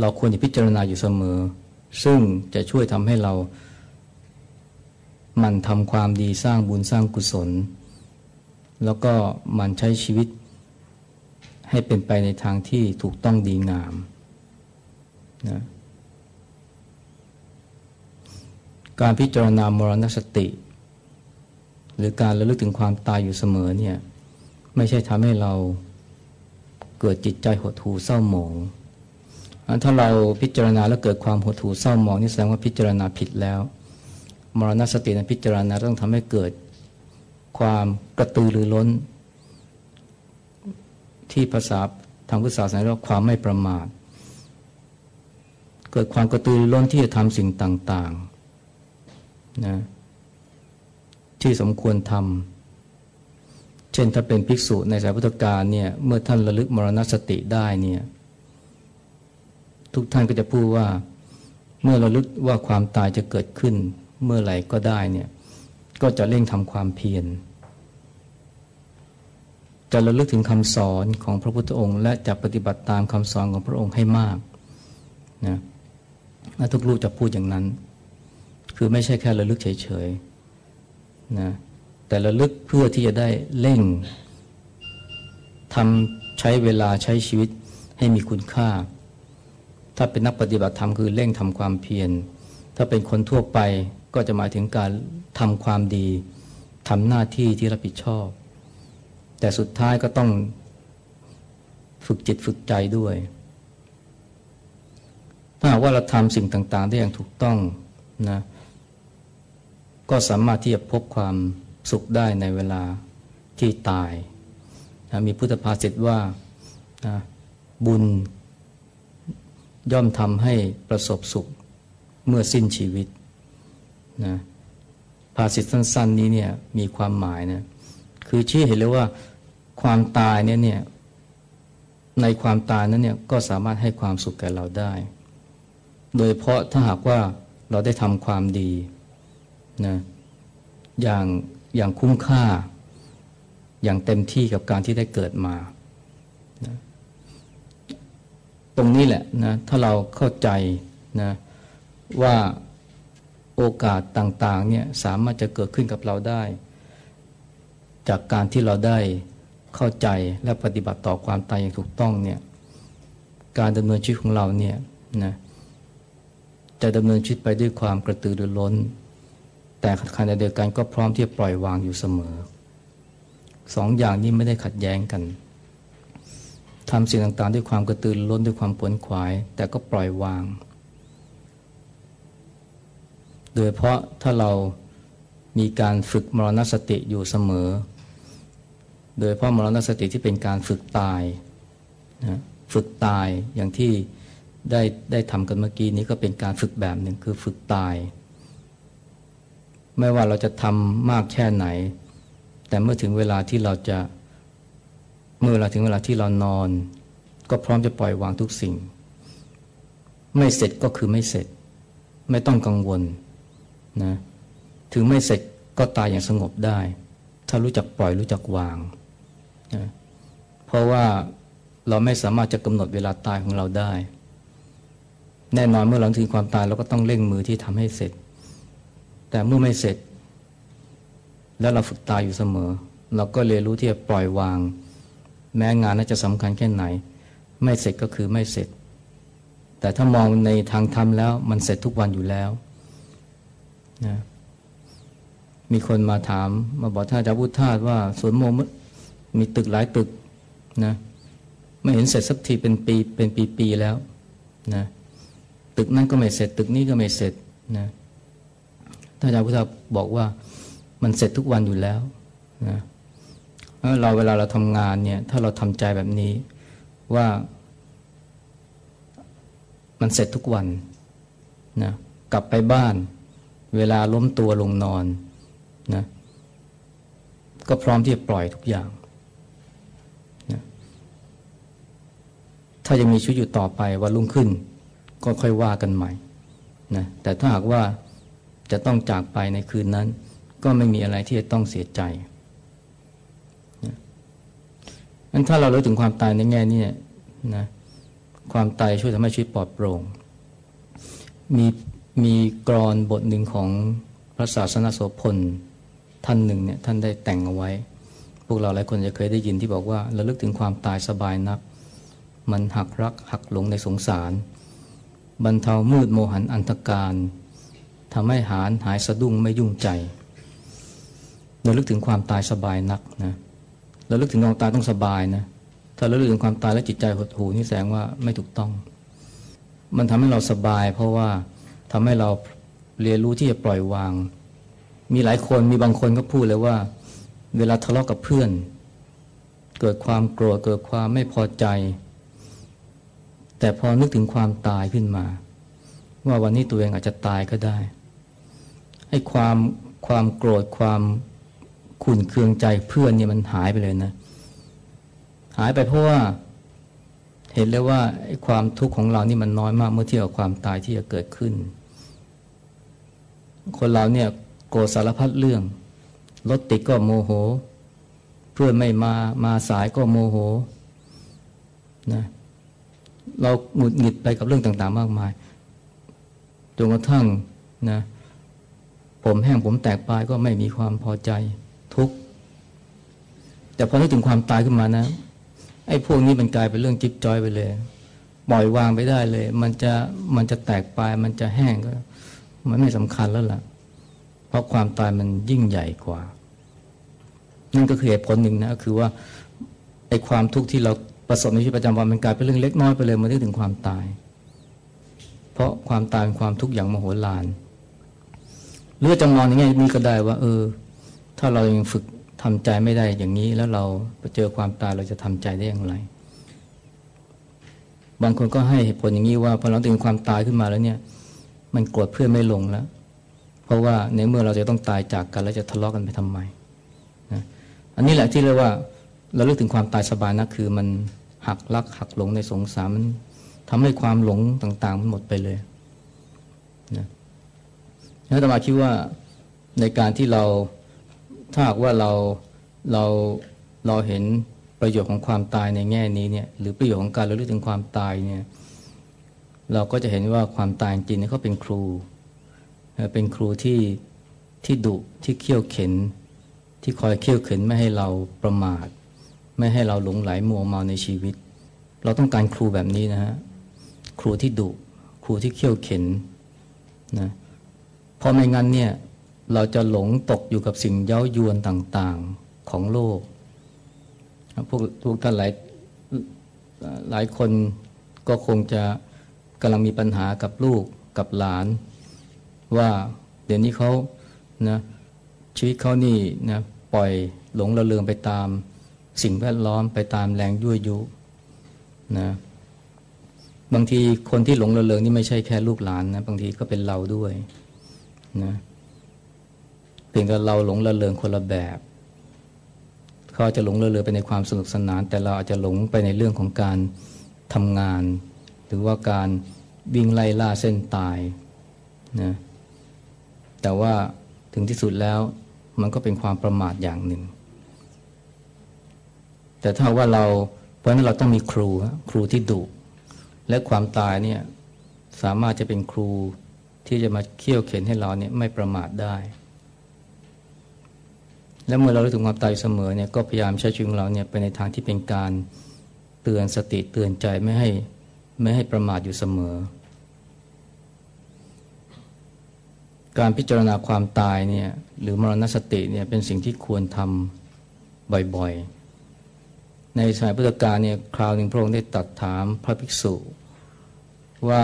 [SPEAKER 1] เราควรจะพิจารณาอยู่เสมอ ซึ่งจะช่วยทำให้เรา มันทำความดีสร้างบุญสร้างกุศล แล้วก็มันใช้ชีวิต ให้เป็นไปในทางที่ถูกต้องดีงามนะการพิจารณามรณสติ หรือการระลึกถึงความตายอยู่เสมอเนี่ย ไม่ใช่ทำให้เราเกิดจิตใจหดหู่เศร้าหมอง ถ้าเราพิจารณาแล้วเกิดความหดหู่เศร้าหมองนี่แสดงว่าพิจารณาผิดแล้ว มรณสติในพิจารณาต้องทำให้เกิดความกระตือรือร้น ที่ภาษาทางพุทธศาสนาเรียกว่าความไม่ประมาท เกิดความกระตือรือร้นที่จะทำสิ่งต่างๆนะที่สมควรทำ เช่นถ้าเป็นภิกษุในสายพุทธกาลเนี่ยเมื่อท่านระลึกมรณสติได้เนี่ยทุกท่านก็จะพูดว่าเมื่อระลึกว่าความตายจะเกิดขึ้น เมื่อไหร่ก็ได้เนี่ยก็จะเร่งทำความเพียรจะระลึกถึงคำสอนของพระพุทธองค์ และจะปฏิบัติตามคำสอนของพระองค์ให้มากนะทุกลูกจะพูดอย่างนั้น คือไม่ใช่แค่ระลึกเฉยๆนะ แต่ระลึกเพื่อที่จะได้เร่งทำใช้เวลาใช้ชีวิตให้มีคุณค่า ถ้าเป็นนักปฏิบัติธรรมคือเร่งทำความเพียร ถ้าเป็นคนทั่วไปก็จะหมายถึงการทำความดีทำหน้าที่ที่รับผิดชอบ แต่สุดท้ายก็ต้องฝึกจิตฝึกใจด้วย ถ้าว่าเราทำสิ่งต่าง ๆ ได้อย่างถูกต้องนะก็สามารถที่จะพบความ สุขได้ในเวลาที่ตายนะมีพุทธภาษิตว่านะบุญย่อมทำให้ประสบสุขเมื่อสิ้นชีวิตนะภาษิตสั้น ๆ นี้เนี่ยมีความหมายนะคือชี้เห็นเลยว่าความตายเนี่ยเนี่ยในความตายนั้นเนี่ยก็สามารถให้ความสุขแก่เราได้ โดยเพราะถ้าหากว่าเราได้ทำความดีนะอย่าง อย่างคุ้มค่า อย่างเต็มที่กับการที่ได้เกิดมา ตรงนี้แหละนะถ้าเราเข้าใจนะว่าโอกาสต่างๆเนี่ยสามารถจะเกิดขึ้นกับเราได้ จากการที่เราได้เข้าใจและปฏิบัติต่อความตายอย่างถูกต้องเนี่ยการดำเนินชีวิตของเราเนี่ยนะจะดำเนินชีวิตไปด้วยความกระตือรือร้น แต่ขณะเดียวกันก็พร้อมที่จะปล่อยวางอยู่เสมอสองอย่างนี้ไม่ได้ขัดแย้งกันทำสิ่งต่างๆ ด้วยความกระตือรือร้นด้วยความปวนขวาย แต่ก็ปล่อยวาง โดยเพราะถ้าเรามีการฝึกมรณสติอยู่เสมอ โดยเพราะมรณสติที่เป็นการฝึกตายนะฝึกตายอย่างที่ได้ได้ทำกันเมื่อกี้นี้ก็เป็นการฝึกแบบหนึ่งคือฝึกตาย ไม่ว่าเราจะทำมากแค่ไหน แต่เมื่อถึงเวลาที่เราจะ เมื่อเวลาถึงเวลาที่เรานอน ก็พร้อมจะปล่อยวางทุกสิ่ง ไม่เสร็จก็คือไม่เสร็จ ไม่ต้องกังวลนะถึงไม่เสร็จก็ตายอย่างสงบได้ ถ้ารู้จักปล่อยรู้จักวางนะเพราะว่าเราไม่สามารถจะกำหนดเวลาตายของเราได้ แน่นอนเมื่อเราถึงความตายเราก็ต้องเร่งมือที่ทำให้เสร็จ แต่เมื่อไม่เสร็จ แล้วเราฝึกตายอยู่เสมอ เราก็เรียนรู้ที่จะปล่อยวาง แม้งานนั้นจะสำคัญแค่ไหน ไม่เสร็จก็คือไม่เสร็จ แต่ถ้ามองในทางธรรมแล้วมันเสร็จทุกวันอยู่แล้วนะมีคนมาถาม มาบอกท่านอาจารย์พุทธาสว่าสวนโมมีตึกหลายตึกนะไม่เห็นเสร็จสักทีเป็นปีเป็นปีๆแล้วนะตึกนั้นก็ไม่เสร็จ ตึกนี้ก็ไม่เสร็จนะ ท่านอาจารย์พุทธาบอกว่ามันเสร็จทุกวันอยู่แล้วนะเราเวลาเราทำงานเนี่ยถ้าเราทำใจแบบนี้ว่ามันเสร็จทุกวันนะกลับไปบ้าน เวลาล้มตัวลงนอนนะก็พร้อมที่จะปล่อยทุกอย่างนะถ้ายังมีชีวิตอยู่ต่อไปวันรุ่งขึ้น ก็ค่อยว่ากันใหม่นะแต่ถ้าหากว่า จะต้องจากไปในคืนนั้น ก็ไม่มีอะไรที่จะต้องเสียใจนั้นถ้าเรารู้ถึงความตายในแง่นี้นะความตายช่วยทำให้ชีวิตปลอดโปร่ง มีมีกรอนบทหนึ่งของพระศาสนาโสพลท่านหนึ่งเนี่ยท่านได้แต่งเอาไว้ พวกเราหลายคนจะเคยได้ยินที่บอกว่าระลึกถึงความตายสบายนัก มันหักรักหักหลงในสงสาร บรรเทามืดโมหันอันธการ ทำให้หานหายสะดุ้งไม่ยุ่งใจเระลึกถึงความตายสบายนักนะเระลึกถึงความตายต้องสบายนะถ้าเระลึกถึงความตายแล้วจิตใจหดหูนี่แสดงว่าไม่ถูกต้อง มันทำให้เราสบาย เพราะว่าทำให้เราเรียนรู้ที่จะปล่อยวาง มีหลายคนมีบางคนก็พูดเลยว่า เวลาทะเลาะกับเพื่อน เกิดความโกรธเกิดความไม่พอใจ แต่พอนึกถึงความตายขึ้นมา ว่าวันนี้ตัวเองอาจจะตายก็ได้ ให้ความความโกรธความขุ่นเคืองใจเพื่อนเนี่ยมันหายไปเลยนะ หายไปเพราะว่าเห็นเลยว่าไอ้ความทุกข์ของเรานี่มันน้อยมากเมื่อเทียบกับความตายที่จะเกิดขึ้น คนเราเนี่ยโกรธสารพัดเรื่องรถติดก็โมโห เพื่อนไม่มามาสายก็โมโหนะเราหงุดหงิดไปกับเรื่องต่าง ๆ มากมายจนกระทั่งนะ ผมแห้งผมแตกปลายก็ไม่มีความพอใจทุกข์แต่พอนึกถึงความตายขึ้นมานะ ไอ้พวกนี้มันกลายเป็นเรื่องจิ๊บจอยไปเลยปล่อยวางไปได้เลย มันจะมันจะแตกปลาย มันจะแห้งก็ มันไม่สำคัญแล้วล่ะ เพราะความตายมันยิ่งใหญ่กว่า นั่นก็คือเหตุผลหนึ่งนะคือว่าไอ้ความทุกข์ที่เราประสบในชีวิตประจำวันมันกลายเป็นเรื่องเล็กน้อยไปเลยมาถึงความตาย เพราะความตายเป็นความทุกข์อย่างมโหฬาร หรือจะมองอย่างนี้ก็ได้ว่า เออ ถ้าเรายังฝึกทำใจไม่ได้อย่างนี้ แล้วเราไปเจอความตายเราจะทำใจได้อย่างไร บางคนก็ให้เหตุผลอย่างนี้ว่าพอเราถึงความตายขึ้นมาแล้วเนี่ย มันโกรธเพื่อนไม่ลงแล้ว เพราะว่าในเมื่อเราจะต้องตายจากกันแล้วจะทะเลาะกันไปทำไมนะอันนี้แหละที่เรียกว่าเราเลือกถึงความตายสบายนะคือมันหักลักหักหลงในสงสารมันทำให้ความหลงต่างๆมันหมดไปเลย แล้วตมาคิดว่าในการที่เราถ้าหากว่าเราเราเราเห็นประโยชน์ของความตายในแง่นี้เนี่ยหรือประโยชน์ของการเราเลือกถึงความตายเนี่ยเราก็จะเห็นว่าความตายจริงๆเขาเป็นครู เป็นครูที่ที่ดุที่เขี่ยวเข็น ที่คอยเขี่ยวเข็นไม่ให้เราประมาท ไม่ให้เราหลงไหลมัวเมาในชีวิต เราต้องการครูแบบนี้นะฮะครูที่ดุครูที่เขี่ยวเข็นนะ ราะไม่งั้นเนี่ยเราจะหลงตกอยู่กับสิ่งเย้ายวนต่างๆของโลก พวกทุกท่านหลายหลายคนก็คงจะกำลังมีปัญหากับลูกกับหลาน ว่าเดี๋ยวนี้เขานะชีวิตเขานี่นะปล่อยหลงระเริงไปตามสิ่งแวดล้อมไปตามแรงยั่วยุนะบางทีคนที่หลงระเริงนี่ไม่ใช่แค่ลูกหลานนะบางทีก็เป็นเราด้วย นะเพียงแต่เราหลงระเริงคนละแบบเขาจะหลงระเริงไปในความสนุกสนาน แต่เราอาจจะหลงไปในเรื่องของการทำงาน หรือว่าการวิ่งไล่ล่าเส้นตายนะแต่ว่าถึงที่สุดแล้วมันก็เป็นความประมาทอย่างหนึ่ง แต่ถ้าว่าเราเพราะนั้นเราต้องมีครูครูที่ดุและความตายเนี่ยสามารถจะเป็นครู ที่จะมาเขี่ยวเข็นให้เราเนี่ยไม่ประมาทได้ และเมื่อเรารู้ถึงความตายเสมอเนี่ยก็พยายามใช้ชีวิตของเราเนี่ยไปในทางที่เป็นการเตือนสติเตือนใจไม่ให้ไม่ให้ประมาทอยู่เสมอ การพิจารณาความตายเนี่ยหรือมรณสติเนี่ยเป็นสิ่งที่ควรทำบ่อยๆ ในสมัยพุทธกาลเนี่ยคราวหนึ่งพระองค์ได้ตัดถามพระภิกษุ ว่า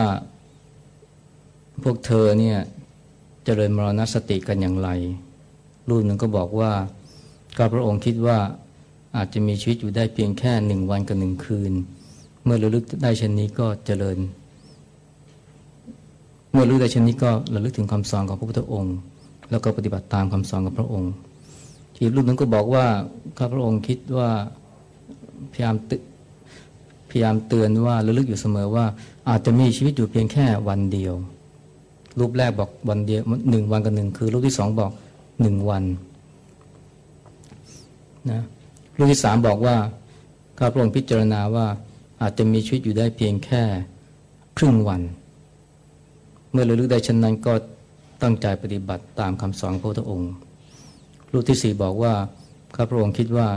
[SPEAKER 1] พวกเธอเนี่ยจเจริญมรณสติกันอย่างไรรูปหนึ่งก็บอกว่าก็พระองค์คิดว่าอาจจะมีชีวิตอยู่ได้เพียงแค่หนึ่งวันกับหนึ่งคืน เมื่อระลึกได้เช่นนี้ก็เจริญ เมื่อรู้ได้เช่นนี้ก็ระลึกถึงคำสอนของพระพุทธองค์ แล้วก็ปฏิบัติตามคำสอนของพระองค์ ทีรูปหนึ่งก็บอกว่าข้าพระองค์คิดว่าพยายามพยายามเตือนว่าระลึกอยู่เสมอว่าอาจจะมีชีวิตอยู่เพียงแค่วันเดียว รูปแรกบอกวันเดียวหนึ่งวันกับหนึ่งคือรูปที่สองบอกหนึ่งวันนะรูปที่สามบอกว่าข้าพระองค์พิจารณาว่าอาจจะมีชีวิตอยู่ได้เพียงแค่ครึ่งวัน เมื่อระลึกได้เช่นนั้นก็ตั้งใจปฏิบัติตามคำสอนพระพุทธองค์ รูปที่สี่บอกว่าข้าพระองค์คิดว่า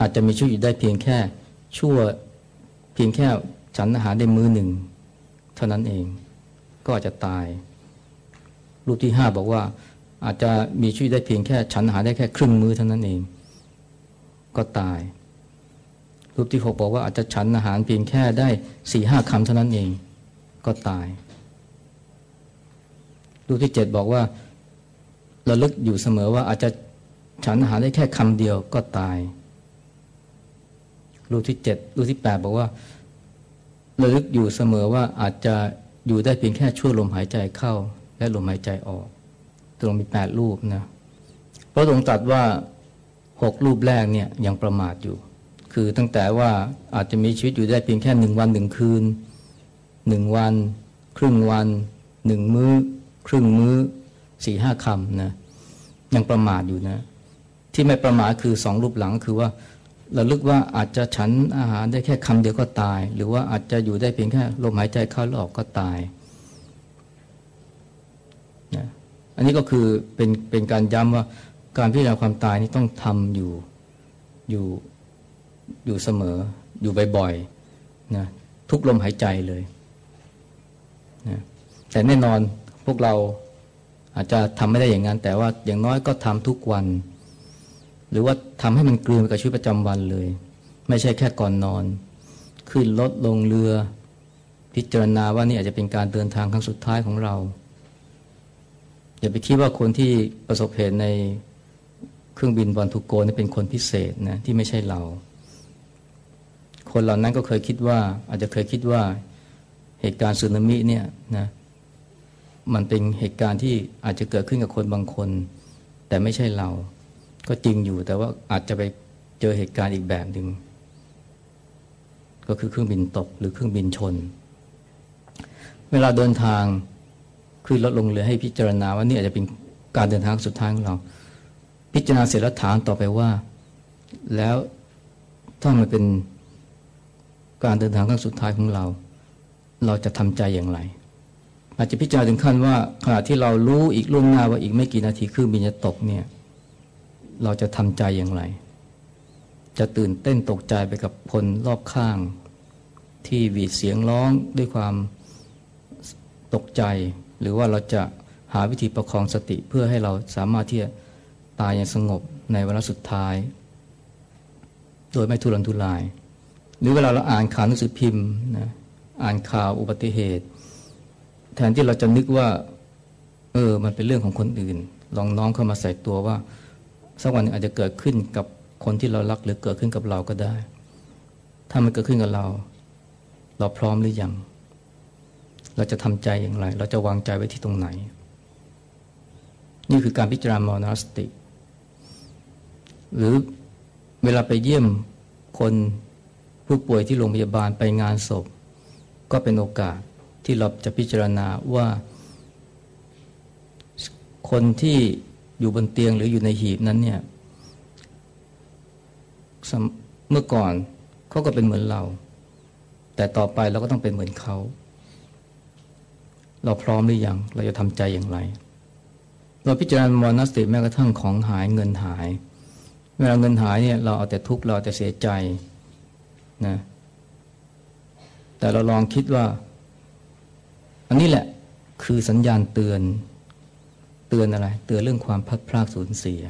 [SPEAKER 1] อาจจะมีชีวิตอยู่ได้เพียงแค่ชั่วเพียงแค่ฉันอาหารได้มือหนึ่ง เท่านั้นเอง ก็อาจจะตาย รูปที่ห้าบอกว่า อาจจะมีชีวิตได้เพียงแค่ฉันอาหารได้แค่ครึ่งมือเท่านั้นเอง ก็ตาย รูปที่หกบอกว่าอาจจะฉันอาหารเพียงแค่ได้สี่ห้าคำเท่านั้นเอง ก็ตาย รูปที่เจ็ดบอกว่าระลึกอยู่เสมอว่าอาจจะฉันอาหารได้แค่คำเดียวก็ตาย รูปที่เจ็ดรูปที่แปดบอกว่าระลึกอยู่เสมอว่าอาจจะ อยู่ได้เพียงแค่ช่วลมหายใจเข้า และลมหายใจออก ตรงมีแปดรูปนะเพราะองค์ตรัสว่าหกรูปแรกเนี่ยยังประมาทอยู่ คือตั้งแต่ว่าอาจจะมีชีวิตอยู่ได้เพียงแค่หนึ่งวันหนึ่งคืนหนึ่งวัน ครึ่งวันหนึ่งมือ้อ ครึ่งมื้อสี่ห้าคำนะยังประมาทอยู่นะ ที่ไม่ประมาทคือสองรูปหลังคือว่า ระลึกว่าอาจจะฉันอาหารได้แค่คำเดียวก็ตาย หรือว่าอาจจะอยู่ได้เพียงแค่ลมหายใจเข้าออกก็ตายนะอันนี้ก็คือเป็นเป็นการย้ำว่าการพิจารณาความตายนี่ต้องทำอยู่อยู่อยู่เสมอ อยู่บ่อยๆนะทุกลมหายใจเลยนะแต่แน่นอนพวกเราอาจจะทำไม่ได้อย่างนั้น แต่ว่าอย่างน้อยก็ทำทุกวัน หรือว่าทำให้มันกลืนไปกับชีวิตประจำวันเลย ไม่ใช่แค่ก่อนนอน ขึ้นรถลงเรือ พิจารณาว่านี่อาจจะเป็นการเดินทางครั้งสุดท้ายของเรา อย่าไปคิดว่าคนที่ประสบเหตุในเครื่องบินบอลทุกโกนี่เป็นคนพิเศษนะที่ไม่ใช่เรา คนเหล่านั้นก็เคยคิดว่า อาจจะเคยคิดว่าเหตุการณ์สึนามิเนี่ยนะมันเป็นเหตุการณ์ที่อาจจะเกิดขึ้นกับคนบางคน แต่ไม่ใช่เรา ก็จริงอยู่แต่ว่าอาจจะไปเจอเหตุการณ์อีกแบบหนึ่งก็คือเครื่องบินตกหรือเครื่องบินชน เวลาเดินทางขึ้นรถลงเรือให้พิจารณาว่านี่อาจจะเป็นการเดินทางสุดท้ายของเรา พิจารณาเสร็จแล้วถามต่อไปว่า แล้วถ้ามันเป็นการเดินทางครั้งสุดท้ายของเรา เราจะทำใจอย่างไร อาจจะพิจารณาถึงขั้นว่าขณะที่เรารู้อีกล่วงหน้าว่าอีกไม่กี่นาทีเครื่องบินจะตกเนี่ย เราจะทำใจอย่างไร จะตื่นเต้นตกใจไปกับคนรอบข้าง ที่หวีดเสียงร้องด้วยความตกใจ หรือว่าเราจะหาวิธีประคองสติเพื่อให้เราสามารถที่จะตายอย่างสงบในเวลาสุดท้าย โดยไม่ทุรนทุราย หรือเวลาเราอ่านข่าวหนังสือพิมพ์นะอ่านข่าวอุบัติเหตุ แทนที่เราจะนึกว่า เออ มันเป็นเรื่องของคนอื่น ลองน้องเข้ามาใส่ตัวว่า สักวันนึงอาจจะเกิดขึ้นกับคนที่เรารักหรือเกิดขึ้นกับเราก็ได้ ถ้ามันเกิดขึ้นกับเรา เราพร้อมหรือยัง เราจะทำใจอย่างไร เราจะวางใจไว้ที่ตรงไหน นี่คือการพิจารณามรณสติ หรือเวลาไปเยี่ยมคนผู้ป่วยที่โรงพยาบาลไปงานศพ ก็เป็นโอกาสที่เราจะพิจารณาว่า คนที่ อยู่บนเตียงหรืออยู่ในหีบนั้นเนี่ยเมื่อก่อนเขาก็เป็นเหมือนเรา แต่ต่อไปเราก็ต้องเป็นเหมือนเขา เราพร้อมหรือยัง เราจะทำใจอย่างไร เราพิจารณามรณสติแม้กระทั่งของหายเงินหาย เวลาเงินหายเนี่ยเราเอาแต่ทุกข์เราแต่เสียใจนะแต่เราลองคิดว่า อันนี้แหละคือสัญญาณเตือน เตือนอะไร เตือนเรื่องความพัดพลากสูญเสีย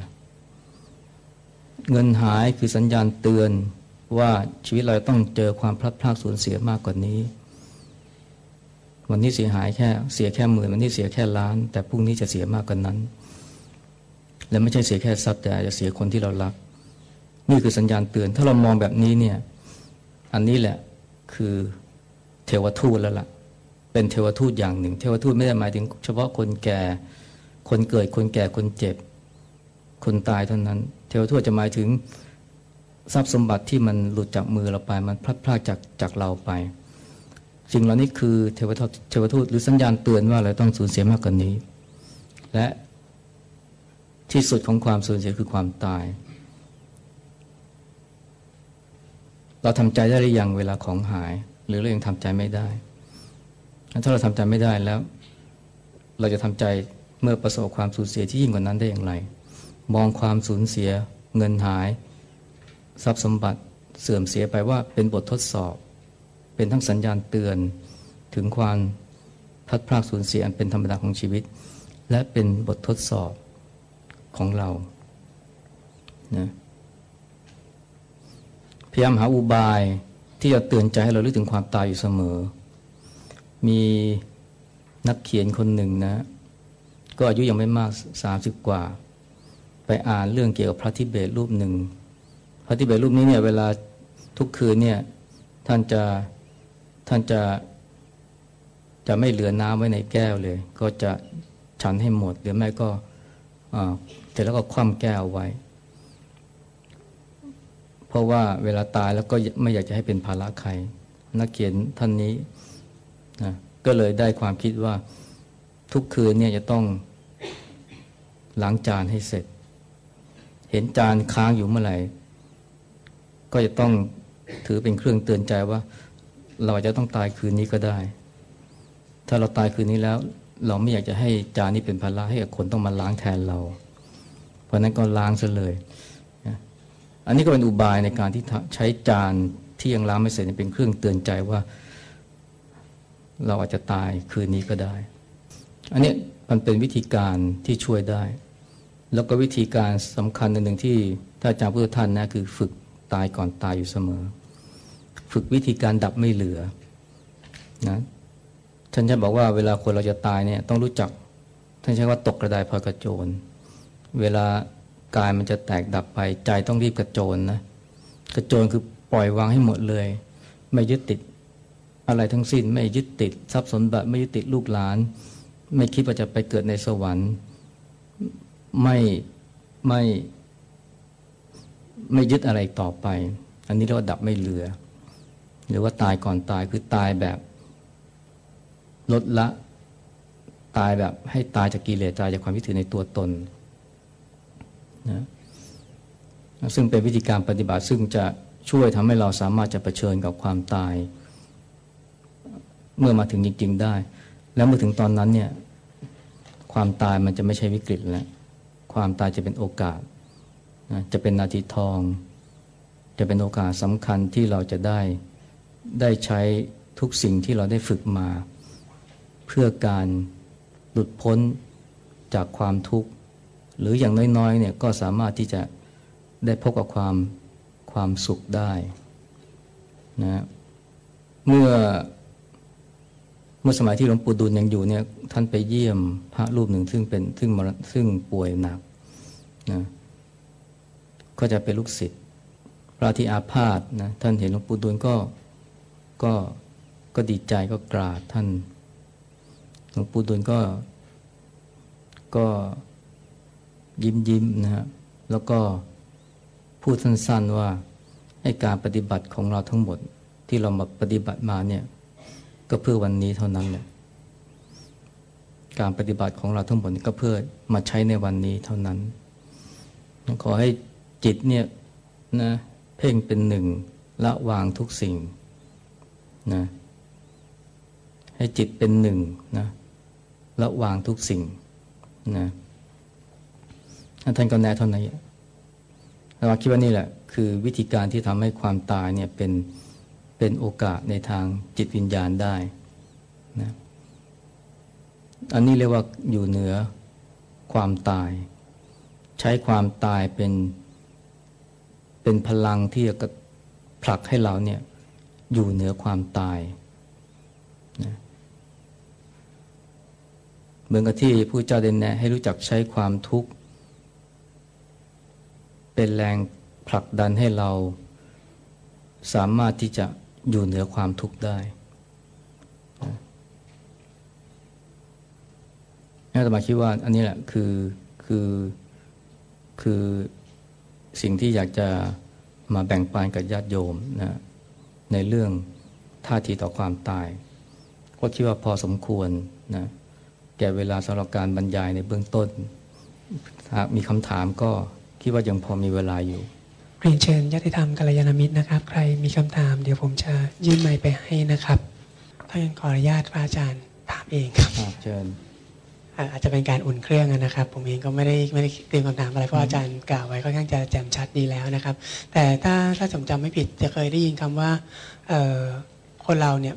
[SPEAKER 1] เงินหายคือสัญญาณเตือนว่าชีวิตเราต้องเจอความพลัดพรากสูญเสียมากกว่านี้ วันนี้เสียหายแค่เสียแค่หมื่นวันนี้เสียแค่ล้าน แต่พรุ่งนี้จะเสียมากกว่านั้น และไม่ใช่เสียแค่ทรัพย์แต่จะเสียคนที่เรารัก นี่คือสัญญาณเตือน ถ้าเรามองแบบนี้เนี่ย อันนี้แหละคือเทวทูตแล้วละ่ะ เป็นเทวทูตอย่างหนึ่ง เทวทูตไม่ได้หมายถึง เฉพาะคนแก่ คนเกิดคนแก่คนเจ็บ คนตายเท่านั้น เทวทูตจะหมายถึงทรัพย์สมบัติที่มันหลุดจากมือเราไป มันพลัดพรากจากจากเราไปสิ่งเหล่านี้คือเทวทูตเทวทูตหรือสัญญาณเตือนว่าเราต้องสูญเสียมากกว่านนี้ และที่สุดของความสูญเสียคือความตาย เราทำใจได้หรือยังเวลาของหาย หรือเรายังทำใจไม่ได้ ถ้าเราทำใจไม่ได้แล้ว เราจะทำใจ เมื่อประสบความสูญเสียที่ยิ่งกว่านั้นได้อย่างไร มองความสูญเสียเงินหาย ทรัพย์สมบัติเสื่อมเสียไปว่าเป็นบททดสอบ เป็นทั้งสัญญาณเตือนถึงความพัดพลาดสูญเสียอันเป็นธรรมดาของชีวิต และเป็นบททดสอบของเรานะพยายามหาอุบายที่จะเตือนใจให้เราลึกถึงความตายอยู่เสมอ มีนักเขียนคนหนึ่งนะ ก็อายุยังไม่มากสามสิบกว่า ไปอ่านเรื่องเกี่ยวกับพระทิเบตรูปหนึ่ง พระทิเบตรูปนี้เนี่ยเวลาทุกคืนเนี่ยท่านจะท่านจะจะไม่เหลือน้ำไว้ในแก้วเลย ก็จะฉันให้หมดหรือไม่ก็เสร็จแล้วก็คว่ำแก้วไว้ เพราะว่าเวลาตายแล้วก็ไม่อยากจะให้เป็นภาระใคร นักเขียนท่านนี้นะก็เลยได้ความคิดว่าทุกคืนเนี่ยจะต้อง ล้างจานให้เสร็จ เห็นจานค้างอยู่เมื่อไหร่ ก็จะต้องถือเป็นเครื่องเตือนใจว่า เราจะต้องตายคืนนี้ก็ได้ ถ้าเราตายคืนนี้แล้ว เราไม่อยากจะให้จานนี้เป็นภาระให้กับคนต้องมาล้างแทนเรา เพราะนั้นก็ล้างซะเลย อันนี้ก็เป็นอุบายในการที่ใช้จานที่ยังล้างไม่เสร็จเป็นเครื่องเตือนใจว่า เราอาจจะตายคืนนี้ก็ได้ อันนี้มันเป็นวิธีการที่ช่วยได้ แล้วก็วิธีการสำคัญหนึ่งที่ถ้านอาจารย์พุทธท่านนะคือฝึกตายก่อนตายอยู่เสมอ ฝึกวิธีการดับไม่เหลือนะท่านจะบอกว่าเวลาคนเราจะตายเนี่ยต้องรู้จัก ท่านใช้ว่าตกกระไดพลอยกระโจน เวลากายมันจะแตกดับไปใจต้องรีบกระโจนนะกระโจนคือปล่อยวางให้หมดเลย ไม่ยึดติดอะไรทั้งสิ้น ไม่ยึดติดทรัพย์สมบัติไม่ยึดติดลูกหลาน ไม่คิดว่าจะไปเกิดในสวรรค์ ไม่ไม่ไม่ยึดอะไรต่อไป อันนี้เรียกว่าดับไม่เหลือ หรือว่าตายก่อนตายคือตายแบบลดละ ตายแบบให้ตายจากกิเลสตายจากความยึดถือในตัวตนนะซึ่งเป็นวิธีการปฏิบัติซึ่งจะช่วยทำให้เราสามารถจะะเผชิญกับความตาย เมื่อมาถึงจริง ๆ ได้ แล้วเมื่อถึงตอนนั้นเนี่ย ความตายมันจะไม่ใช่วิกฤตแล้ว ความตายจะเป็นโอกาส จะเป็นนาทีทอง จะเป็นโอกาสสำคัญที่เราจะได้ได้ใช้ทุกสิ่งที่เราได้ฝึกมา เพื่อการหลุดพ้นจากความทุกข์ หรืออย่างน้อยๆเนี่ยก็สามารถที่จะได้พบกับความความสุขได้นะเมื่อเมื่อสมัยที่หลวงปู่ดูลยังอยู่เนี่ยท่านไปเยี่ยมพระรูปหนึ่งซึ่งเป็นซึ่งซึ่งป่วยหนัก นะก็จะเป็นลูกศิษย์พระที่อาพาธนะท่านเห็นหลวงปู่ดูลก็ก็ก็ดีใจก็กราบท่านหลวงปู่ดูลก็ก็ยิ้มยิ้มนะฮะแล้วก็พูดสั้นๆว่าให้การปฏิบัติของเราทั้งหมดที่เรามาปฏิบัติมาเนี่ยก็เพื่อวันนี้เท่านั้นแหละการปฏิบัติของเราทั้งหมดก็เพื่อมาใช้ในวันนี้เท่านั้น ขอให้จิตเนี่ยนะเพ่งเป็นหนึ่งละวางทุกสิ่งนะให้จิตเป็นหนึ่งนะละวางทุกสิ่งนะท่านก็แนะเท่านั้นเราคิดว่านี่แหละ คือวิธีการที่ทำให้ความตายเนี่ยเป็นเป็นโอกาสในทางจิตวิญญาณได้นะอันนี้เรียกว่าอยู่เหนือความตาย ใช้ความตายเป็น เป็นพลังที่จะผลักให้เราเนี่ยอยู่เหนือความตายนะเหมือนกับที่ผู้เจ้าเดนแนะให้รู้จักใช้ความทุกข์ เป็นแรงผลักดันให้เรา สามารถที่จะอยู่เหนือความทุกข์ได้น่าจะมาคิดว่าอันนี้แหละคือคือ คือสิ่งที่อยากจะมาแบ่งปันกับญาติโยมนะในเรื่องท่าทีต่อความตาย ก็คิดว่าพอสมควรนะแก่เวลาสำหรับการบรรยายในเบื้องต้น หากมีคำถามก็คิดว่ายังพอมีเวลาอยู่
[SPEAKER 2] เรียนเชิญญาติธรรมกัลยาณมิตรนะครับ ใครมีคำถามเดี๋ยวผมจะยื่นไมค์ไปให้นะครับ ถ้ายังขออนุญาตพระอาจารย์ถามเองครับ
[SPEAKER 1] เชิญ
[SPEAKER 2] อาจจะเป็นการอุ่นเครื่องนะครับ ผมเองก็ไม่ได้ไม่ได้เตรียมคำถามอะไรเพราะอาจารย์กล่าวไว้ค่อนข้างจะแจ่มชัดดีแล้วนะครับ แต่ถ้าถ้าผมจำไม่ผิดจะเคยได้ยินคำว่าคนเราเนี่ย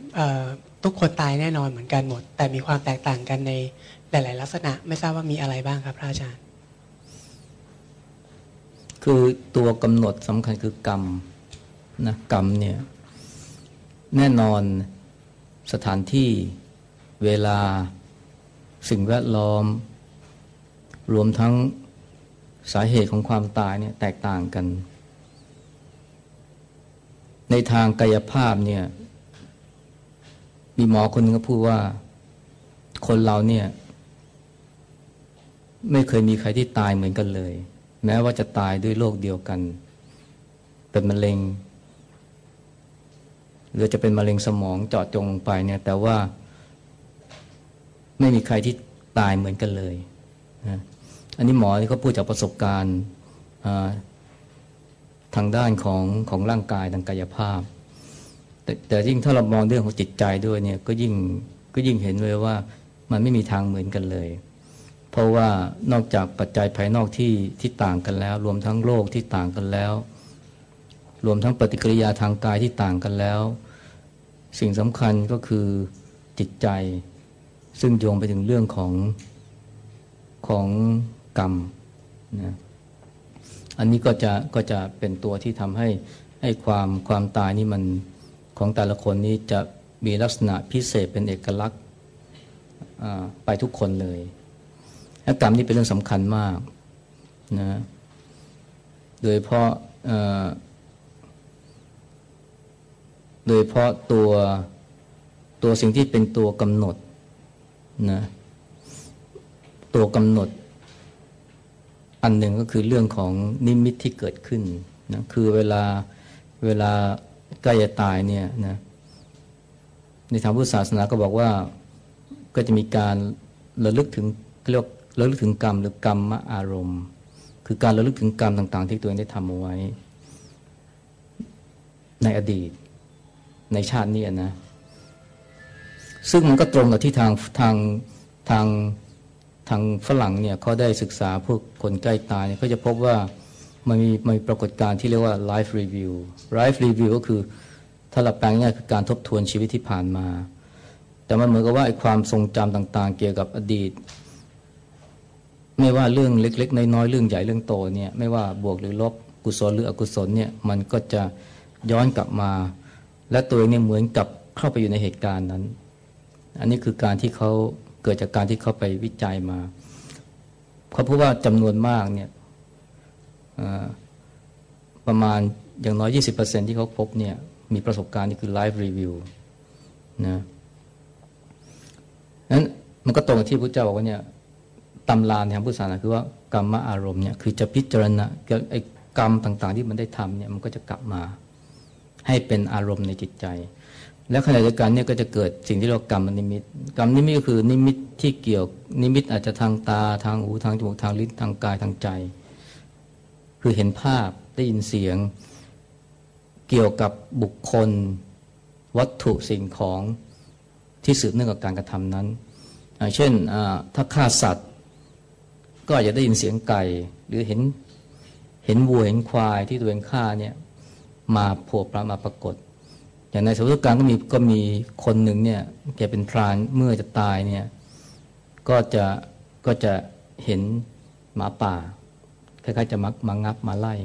[SPEAKER 2] ทุกคนตายแน่นอนเหมือนกันหมด แต่มีความแตกต่างกันในหลาย ๆ ลักษณะไม่ทราบว่ามีอะไรบ้างครับพระอาจารย์
[SPEAKER 1] คือตัวกำหนดสำคัญคือกรรมนะกรรมเนี่ยแน่นอนสถานที่เวลา สิ่งแวดล้อม รวมทั้งสาเหตุของความตายเนี่ยแตกต่างกัน ในทางกายภาพเนี่ยมีหมอคนนึงก็พูดว่าคนเราเนี่ย ไม่เคยมีใครที่ตายเหมือนกันเลย แม้ว่าจะตายด้วยโรคเดียวกัน เป็นมะเร็ง หรือจะเป็นมะเร็งสมองเจาะจงลงไปเนี่ย แต่ว่า ไม่มีใครที่ตายเหมือนกันเลยนะอันนี้หมอที่เขาพูดจากประสบการณ์ทางด้านของของร่างกายทางกายภาพ แต่แต่ยิ่งถ้าเรามองเรื่องของจิตใจด้วยเนี่ยก็ยิ่งก็ยิ่งเห็นเลยว่ามันไม่มีทางเหมือนกันเลย เพราะว่านอกจากปัจจัยภายนอกที่ที่ต่างกันแล้ว รวมทั้งโรคที่ต่างกันแล้ว รวมทั้งปฏิกิริยาทางกายที่ต่างกันแล้ว สิ่งสำคัญก็คือจิตใจ ซึ่งโยงไปถึงเรื่องของของกรรมนะอันนี้ก็จะก็จะเป็นตัวที่ทำให้ให้ความความตายนี่มันของแต่ละคนนี้จะมีลักษณะพิเศษเป็นเอกลักษณ์ไปทุกคนเลยและกรรมนี่เป็นเรื่องสำคัญมากนะโดยเพราะโดยเพราะตัวตัวสิ่งที่เป็นตัวกำหนด นะตัวกำหนด อันหนึ่งก็คือเรื่องของนิมิตที่เกิดขึ้นนะคือเวลาเวลาใกล้จะตายเนี่ยนะในทางพุทธศาสนาก็บอกว่าก็จะมีการระลึกถึงเรียกระลึกถึงกรรมหรือกรรมอารมณ์ คือการระลึกถึงกรรมต่าง ๆ ที่ตัวเองได้ทำเอาไว้ ในอดีต ในชาตินี้นะ ซึ่งมันก็ตรงกับที่ทางทางทางทางฝรั่งเนี่ยเขาได้ศึกษาพวกคนใกล้ตายเนี่ยเขาจะพบว่ามันมีมันมีปรากฏการณ์ที่เรียกว่า life review life review ก็คือถ้าเราแปลงง่ายคือการทบทวนชีวิตที่ผ่านมา แต่มันเหมือนกับว่าไอ้ความทรงจำต่าง ๆ เกี่ยวกับอดีต ไม่ว่าเรื่องเล็ก ๆ น้อยๆเรื่องใหญ่เรื่องโตเนี่ยไม่ว่าบวกหรือลบกุศลหรืออกุศลเนี่ยมันก็จะย้อนกลับมา และตัวเองเนี่ยเหมือนกับเข้าไปอยู่ในเหตุการณ์นั้น อันนี้คือการที่เขาเกิดจากการที่เขาไปวิจัยมา เขาพบว่าจำนวนมากเนี่ยประมาณอย่างน้อย 20%ที่เขาพบเนี่ยมีประสบการณ์นี่คือไลฟ์รีวิวนะนั้นมันก็ตรงกับที่พระเจ้าบอกว่าเนี่ยตำรานทางพุทธศาสนาคือว่ากรรมอารมณ์เนี่ยคือจะพิจารณาไอ้กรรมต่าง ๆ ที่มันได้ทำเนี่ยมันก็จะกลับมาให้เป็นอารมณ์ในจิตใจ แล้วขณะเดียวกันเนี่ยก็จะเกิดสิ่งที่เรากรรมนิมิตกรรมนิมิตก็คือนิมิตที่เกี่ยวนิมิตอาจจะทางตาทางหูทางจมูกทางลิ้นทางกายทางใจ คือเห็นภาพได้ยินเสียง เกี่ยวกับบุคคล วัตถุสิ่งของที่สืบเนื่องกับการกระทำนั้น เช่นถ้าฆ่าสัตว์ ก็อาจจะได้ยินเสียงไก่ หรือเห็นเห็นวัวเห็นควายที่ตัวเองฆ่าเนี่ยมาผล่ปรามาปรากฏ อย่างในสมุทรการก็มีก็มีคนหนึ่งเนี่ยแกเป็นพรานเมื่อจะตายเนี่ยก็จะก็จะเห็นหมาป่าคล้ายๆจะมักมางับมาไล่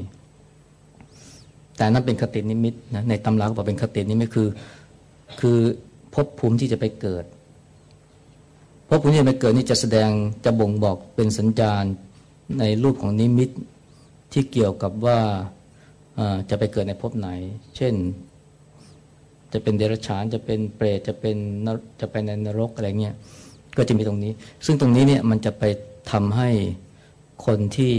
[SPEAKER 1] แต่นั่นเป็นคตินิมิตนะในตำราก็บอกเป็นคตินิมิตคือ คือภพภูมิที่จะไปเกิดภพภูมิที่จะไปเกิดนี่จะแสดงจะบ่งบอกเป็นสัญญาณในรูปของนิมิตที่เกี่ยวกับว่าจะไปเกิดในภพไหน เช่น จะเป็นเดรัจฉานจะเป็นเปรตจะเป็นจะไปในนรกอะไรเงี้ยก็จะมีตรงนี้ ซึ่งตรงนี้เนี่ยมันจะไปทำให้คนที่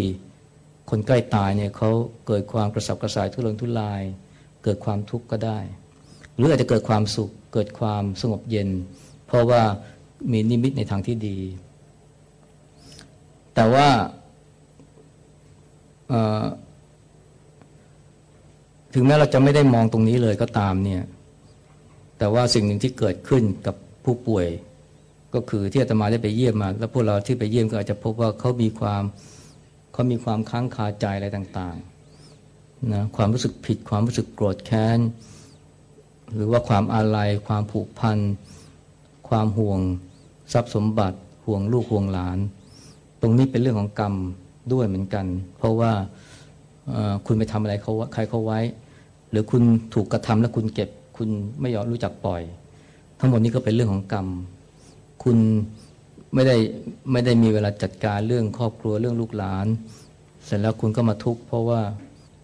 [SPEAKER 1] คนใกล้ตายเนี่ยเขาเกิดความกระสับกระส่ายทุรนทุราย เกิดความทุกข์ก็ได้ หรืออาจจะเกิดความสุขเกิดความสงบเย็น เพราะว่ามีนิมิตในทางที่ดี แต่ว่าถึงแม้เราจะไม่ได้มองตรงนี้เลยก็ตามเนี่ย แต่ว่าสิ่งหนึ่งที่เกิดขึ้นกับผู้ป่วย ก็คือที่อาตมาได้ไปเยี่ยมมา แล้วพวกเราที่ไปเยี่ยมก็อาจจะพบว่าเขามีความเขามีความค้างคาใจอะไรต่างๆนะความรู้สึกผิดความรู้สึกโกรธแค้น หรือว่าความอาลัยความผูกพัน ความห่วงทรัพย์สมบัติห่วงลูกห่วงหลาน ตรงนี้เป็นเรื่องของกรรมด้วยเหมือนกัน เพราะว่าคุณไปทำอะไรเขาใครเขาไว้ หรือคุณถูกกระทำแล้วคุณเก็บ คุณไม่ยอมรู้จักปล่อย ทั้งหมดนี้ก็เป็นเรื่องของกรรม คุณไม่ได้ไม่ได้มีเวลาจัดการเรื่องครอบครัวเรื่องลูกหลาน เสร็จแล้วคุณก็มาทุกข์เพราะว่า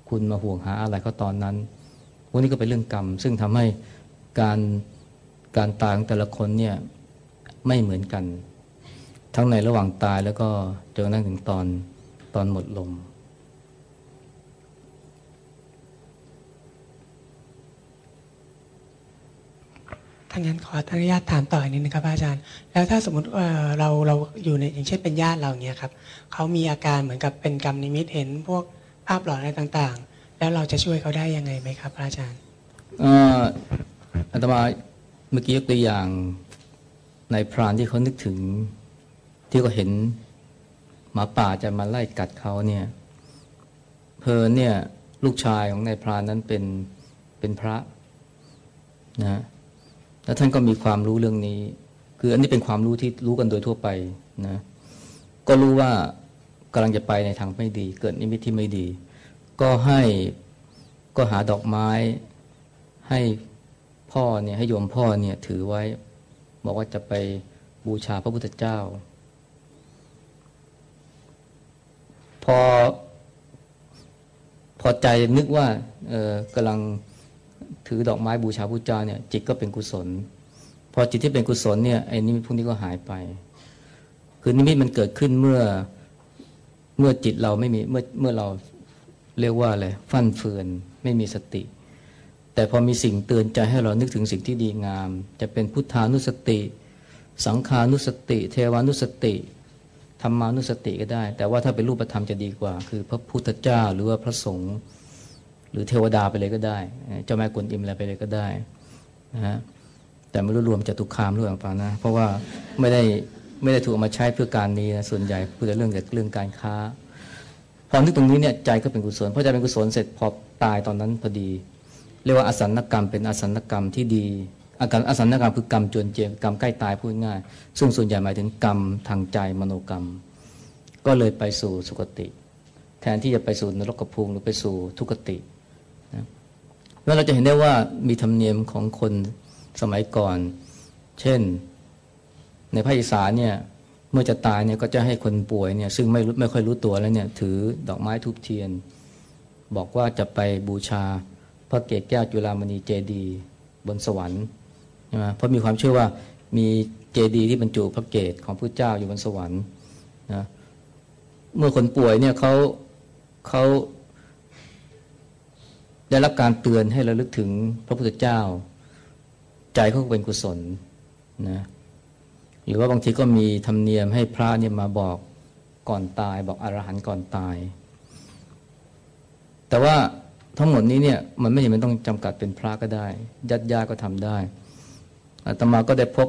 [SPEAKER 1] คุณมาห่วงหาอะไรเขาตอนนั้น พวกนี้ก็เป็นเรื่องกรรม ซึ่งทำให้การการตายของแต่ละคนเนี่ยไม่เหมือนกัน ทั้งในระหว่างตายแล้วก็จนนั่งถึงตอนตอนหมดลม
[SPEAKER 2] ถ้างั้นขออนุญาตถามต่ออีกนิดนึงครับอาจารย์ แล้วถ้าสมมติเราเราอยู่ในอย่างเช่นเป็นญาติเราเนี้ยครับเขามีอาการเหมือนกับเป็นกรรมนิมิตเห็นพวกภาพหลอนอะไรต่างๆ แล้วเราจะช่วยเขาได้ยังไงไหมครับอาจารย์
[SPEAKER 1] อาตมาเมื่อกี้ยกตัวอย่างในพรานที่เขานึกถึง ที่เขาเห็นหมาป่าจะมาไล่กัดเขาเนี่ยเพอเนี่ยลูกชายของนายพรานนั้นเป็นเป็นพระนะ แล้วท่านก็มีความรู้เรื่องนี้ คืออันนี้เป็นความรู้ที่รู้กันโดยทั่วไปนะก็รู้ว่ากำลังจะไปในทางไม่ดี เกิดนิมิตที่ไม่ดี ก็ให้ก็หาดอกไม้ให้พ่อเนี่ยให้โยมพ่อเนี่ยถือไว้ บอกว่าจะไปบูชาพระพุทธเจ้า พอพอใจนึกว่าเออกำลัง ถือดอกไม้บูชาพระเจ้าเนี่ยจิตก็เป็นกุศล พอจิตที่เป็นกุศลเนี่ยไอ้นิมิตพวกนี้ก็หายไป คือนิมิตมันเกิดขึ้นเมื่อเมื่อจิตเราไม่มีเมื่อเมื่อเราเรียกว่าอะไรฟั่นเฟือนไม่มีสติ แต่พอมีสิ่งเตือนใจให้เรานึกถึงสิ่งที่ดีงาม จะเป็นพุทธานุสติ สังขานุสติ เทวานุสติธรรมานุสติก็ได้ แต่ว่าถ้าเป็นรูปธรรมจะดีกว่า คือพระพุทธเจ้าหรือว่าพระสงฆ์ หรือเทวดาไปเลยก็ได้ เจ้าแม่กวนอิมอะไรไปเลยก็ได้นะฮะแต่ไม่รู้รวมจตุคามหรือเปล่านะ เพราะว่าไม่ได้ไม่ได้ถูกมาใช้เพื่อการนี้นะส่วนใหญ่เพื่อเรื่องเกี่ยวกับเรื่องการค้าพอนึกตรงนี้เนี่ยใจก็เป็นกุศลพอใจเป็นกุศลเสร็จพอตายตอนนั้นพอดี เรียกว่าอสันนกรรมเป็นอสันกรรมที่ดีอาการอสันนกรรมคือกรรมจวนเจียกรรมใกล้ตายพูดง่าย ซึ่งส่วนใหญ่หมายถึงกรรมทางใจมโนกรรม ก็เลยไปสู่สุคติ แทนที่จะไปสู่นรกภูมิหรือไปสู่ทุกติ แล้วเราจะเห็นได้ว่ามีธรรมเนียมของคนสมัยก่อน เช่น ในภาคอีสานเนี่ย เมื่อจะตายเนี่ยก็จะให้คนป่วยเนี่ย ซึ่งไม่รู้ไม่ค่อยรู้ตัวแล้วเนี่ย ถือดอกไม้ทุบเทียน บอกว่าจะไปบูชาพระเกศแก้วจุฬามณีเจดีบนสวรรค์ใช่ไหมเพราะมีความเชื่อว่ามีเจดีที่บรรจุพระเกศของพระเจ้าอยู่บนสวรรค์นะเมื่อคนป่วยเนี่ยเขาเขา ได้รับการเตือนให้ระลึกถึงพระพุทธเจ้า ใจเขาเป็นกุศลนะหรือว่าบางทีก็มีธรรมเนียมให้พระเนี่ยมาบอกก่อนตาย บอกอรหันต์ก่อนตาย แต่ว่าทั้งหมดนี้เนี่ยมันไม่จำเป็นต้องจำกัดเป็นพระก็ได้ยัดยาติก็ทำได้อาตมาก็ได้พบ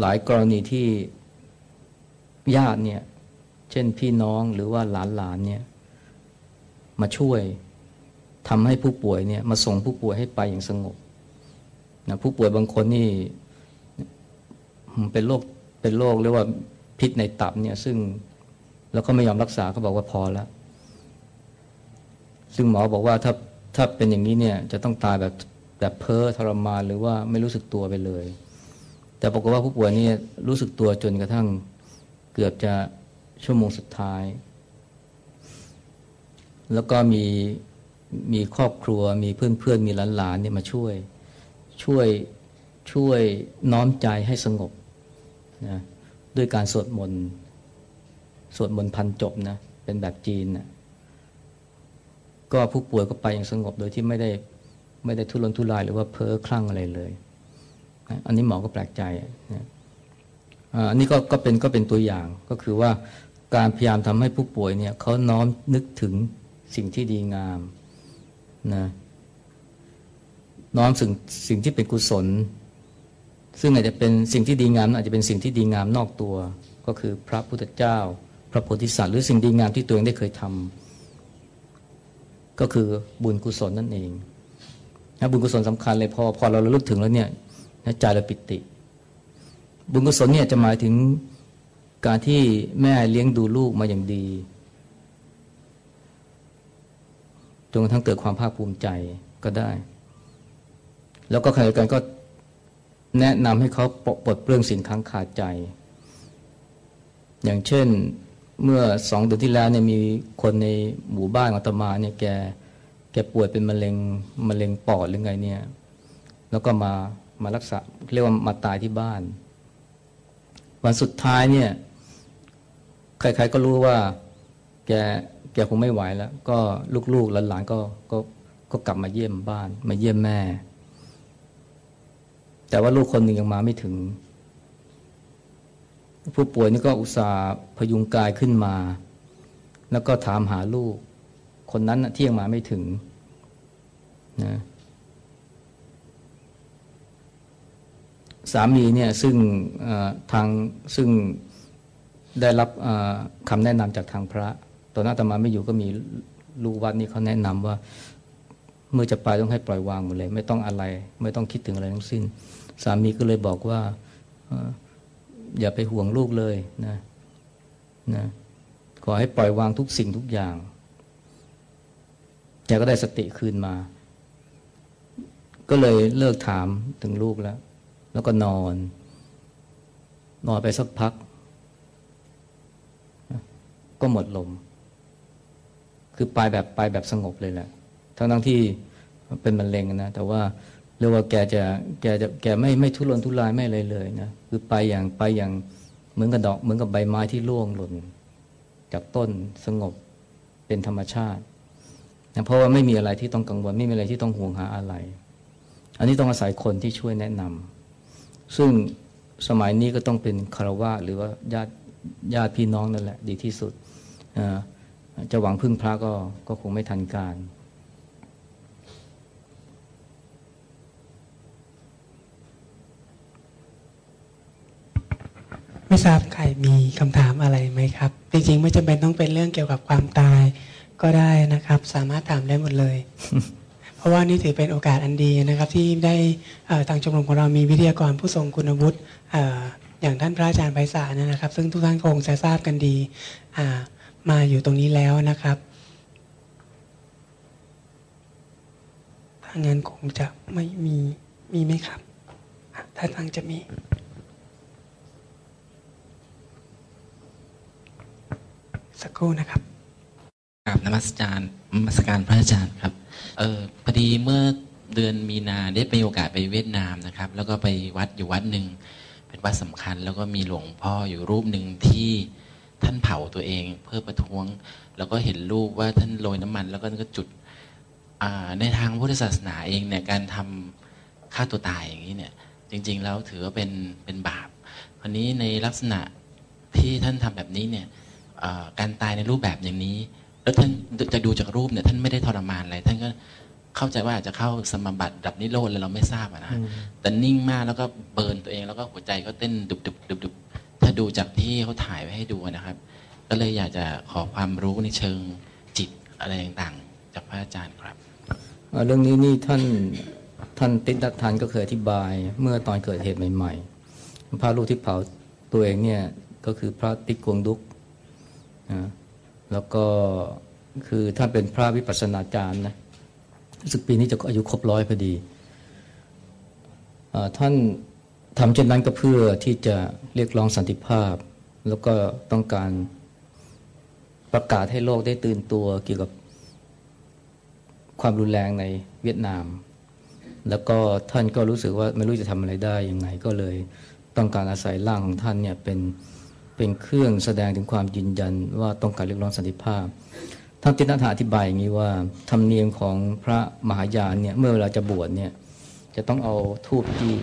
[SPEAKER 1] หลายกรณีที่ญาติเนี่ย เช่นพี่น้องหรือว่าหลานหลานเนี่ย มาช่วย ทำให้ผู้ป่วยเนี่ยมาส่งผู้ป่วยให้ไปอย่างสงบนะผู้ป่วยบางคนนี่เป็นโรคเป็นโรคเรียกว่าพิษในตับเนี่ย ซึ่งแล้วก็ไม่ยอมรักษาเขาบอกว่าพอแล้ว ซึ่งหมอบอกว่าถ้าถ้าเป็นอย่างนี้เนี่ย จะต้องตายแบบแบบเพ้อทรมานหรือว่าไม่รู้สึกตัวไปเลย แต่ปรากฏว่าผู้ป่วยนี่รู้สึกตัวจนกระทั่งเกือบจะชั่วโมงสุดท้าย แล้วก็มี มีครอบครัว มีเพื่อนเพื่อนมีหลานๆเนี่ยมาช่วย ช่วยช่วยน้อมใจให้สงบนะด้วยการสวดมนต์สวดมนต์พันจบนะเป็นแบบจีนนะก็ผู้ป่วยก็ไปอย่างสงบโดยที่ไม่ได้ไม่ได้ทุรนทุรายหรือว่าเพ้อคลั่งอะไรเลยอันนี้หมอก็แปลกใจนะอันนี้ก็ก็เป็นก็เป็นตัวอย่างก็คือว่าการพยายามทำให้ผู้ป่วยเนี่ยเขาน้อมนึกถึงสิ่งที่ดีงาม นะน้อมสิ่งสิ่งที่เป็นกุศล ซึ่งอาจจะเป็นสิ่งที่ดีงาม อาจจะเป็นสิ่งที่ดีงามนอกตัว ก็คือพระพุทธเจ้า พระโพธิสัตว์หรือสิ่งดีงามที่ตัวเองได้เคยทำก็คือบุญกุศลนั่นเองนะบุญกุศลสำคัญเลยพอพอเราระลึกถึงแล้วเนี่ยใจเราปิติ บุญกุศลเนี่ยจะหมายถึงการที่แม่เลี้ยงดูลูกมาอย่างดี จนกระทั่งเกิดความภาคภูมิใจก็ได้ แล้วก็ขณะเดียวกันก็แนะนำให้เขาปลดเปลื้องสินค้างขาดใจ อย่างเช่นเมื่อสองเดือนที่แล้วเนี่ยมีคนในหมู่บ้านอัตมาเนี่ยแกแกป่วยเป็นมะเร็งมะเร็งปอดหรือไงเนี่ย แล้วก็มามารักษาเรียกว่ามาตายที่บ้าน วันสุดท้ายเนี่ย ใครๆก็รู้ว่า แก แกคงไม่ไหวแล้ว ก็ลูกๆหลานๆก็ก็ก็กลับมาเยี่ยมบ้าน มาเยี่ยมแม่ แต่ว่าลูกคนหนึ่งยังมาไม่ถึง ผู้ป่วยนี่ก็อุตส่าห์พยุงกายขึ้นมา แล้วก็ถามหาลูก คนนั้นที่ยังมาไม่ถึงนะสามีเนี่ยซึ่งทางซึ่งได้รับคำแนะนำจากทางพระ ตอนนั้นตมาไม่อยู่ก็มีลูกวัดนี่เขาแนะนำว่า เมื่อจะไปต้องให้ปล่อยวางหมดเลย ไม่ต้องอะไร ไม่ต้องคิดถึงอะไรทั้งสิ้น สามีก็เลยบอกว่าอย่าไปห่วงลูกเลยนะนะขอให้ปล่อยวางทุกสิ่งทุกอย่างแกก็ได้สติคืนมา ก็เลยเลิกถามถึงลูกแล้ว แล้วก็นอน นอนไปสักพัก ก็หมดลม คือไปแบบไปแบบสงบเลยแหละทั้งทั้งที่เป็นมะเร็งนะ แต่ว่าเรียกว่าแกจะแกจะแกไม่ไม่ทุรนทุรายไม่เลยเลยนะคือไปอย่างไปอย่างเหมือนกับดอกเหมือนกับใบไม้ที่ร่วงหล่น จากต้นสงบเป็นธรรมชาตินะเพราะว่าไม่มีอะไรที่ต้องกังวลไม่มีอะไรที่ต้องห่วงหาอะไร อันนี้ต้องอาศัยคนที่ช่วยแนะนำซึ่งสมัยนี้ก็ต้องเป็นคารวะหรือว่าญาติญาติพี่น้องนั่นแหละ ดีที่สุด จะหวังพึ่งพระก็ก็คงไม่ทันการ
[SPEAKER 2] ไม่ทราบใครมีคำถามอะไรไหมครับ จริง ๆ ไม่จำเป็นต้องเป็นเรื่องเกี่ยวกับความตายก็ได้นะครับ สามารถถามได้หมดเลย เพราะว่านี่ถือเป็นโอกาสอันดีนะครับ ที่ได้ทางชมรมของเรามีวิทยากรผู้ทรงคุณวุฒิอย่างท่านพระอาจารย์ไพศาลนะครับ ซึ่งทุกท่านคงจะทราบกันดี มาอยู่ตรงนี้แล้วนะครับ ถ้างั้นคงจะไม่มีมีไหมครับ ถ้าทางจะมีสักครู่นะครับ
[SPEAKER 3] กราบนมัสการนมัสการพระอาจารย์ครับ เออพอดีเมื่อเดือนมีนาได้ไปโอกาสไปเวียดนามนะครับ แล้วก็ไปวัดอยู่วัดหนึ่งเป็นวัดสำคัญ แล้วก็มีหลวงพ่ออยู่รูปหนึ่งที่ ท่านเผาตัวเอง เพื่อประท้วง แล้วก็เห็นรูปว่าท่านโรยน้ำมัน แล้วก็ก็จุดในทางพุทธศาสนาเองเนี่ยการทำฆ่าตัวตายอย่างนี้เนี่ยจริง ๆ แล้วถือว่าเป็นเป็นบาปคราวนี้ในลักษณะที่ท่านทำแบบนี้เนี่ยการตายในรูปแบบอย่างนี้ แล้วท่านจะดูจากรูปเนี่ยท่านไม่ได้ทรมานอะไรท่านก็เข้าใจว่าอาจจะเข้าสมบัติดับนิโรธเลยเราไม่ทราบนะแต่นิ่งมากแล้วก็เบิร์นตัวเองแล้วก็หัวใจก็เต้นดุบดุบดุบดุบ ท่าดูจากที่เขาถ่ายไว้ให้ดูนะครับ ก็เลยอยากจะขอความรู้ในเชิงจิตอะไรต่างๆ จากพระอาจารย์ครับ
[SPEAKER 1] เรื่องนี้นี่ท่านท่านติดทันก็เคยอธิบายเมื่อตอนเกิดเหตุใหม่ๆ พระลูกที่เผาตัวเองเนี่ยก็คือพระติกวงดุกนะแล้วก็คือท่านเป็นพระวิปัสสนาจารย์นะสึกปีนี้จะอายุครบร้อยพอดี ท่าน ทำเช่นนั้นก็เพื่อที่จะเรียกร้องสันติภาพ แล้วก็ต้องการประกาศให้โลกได้ตื่นตัวเกี่ยวกับความรุนแรงในเวียดนาม แล้วก็ท่านก็รู้สึกว่าไม่รู้จะทำอะไรได้ยังไงก็เลยต้องการอาศัยร่างของท่านเนี่ยเป็นเป็นเครื่องแสดงถึงความยืนยันว่าต้องการเรียกร้องสันติภาพ ท่านติณฑาอธิบายอย่างนี้ว่าธรรมเนียมของพระมหายานเนี่ยเมื่อเวลาจะบวชเนี่ยจะต้องเอาทูบจี้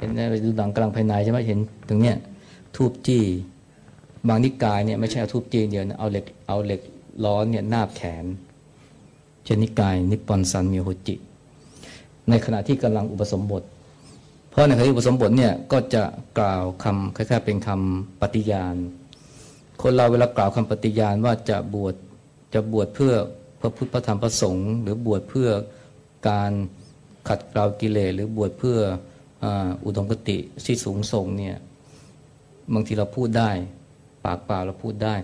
[SPEAKER 1] เห็นไปดูหลังกลางภายในใช่ไหมเห็นตรงเนี้ยทูบจี้บางนิกายเนี่ยไม่ใช่เอาทูบจี้เดียวนะเอาเหล็กเอาเหล็กร้อนเนี่ยนาบแขน เชนิกายนิปปอนซันมิโฮจิ ในขณะที่กำลังอุปสมบท เพราะในขณะที่อุปสมบทเนี่ยก็จะกล่าวคำคล้ายๆเป็นคำปฏิญาณ คนเราเวลากล่าวคำปฏิญาณว่าจะบวชจะบวชเพื่อพระพุทธพระธรรมพระสงฆ์หรือบวชเพื่อการขัดเกลากิเลสหรือบวชเพื่อ อุดมคติที่สูงส่งเนี่ยบางทีเราพูดได้ ปากเปล่าเราพูดได้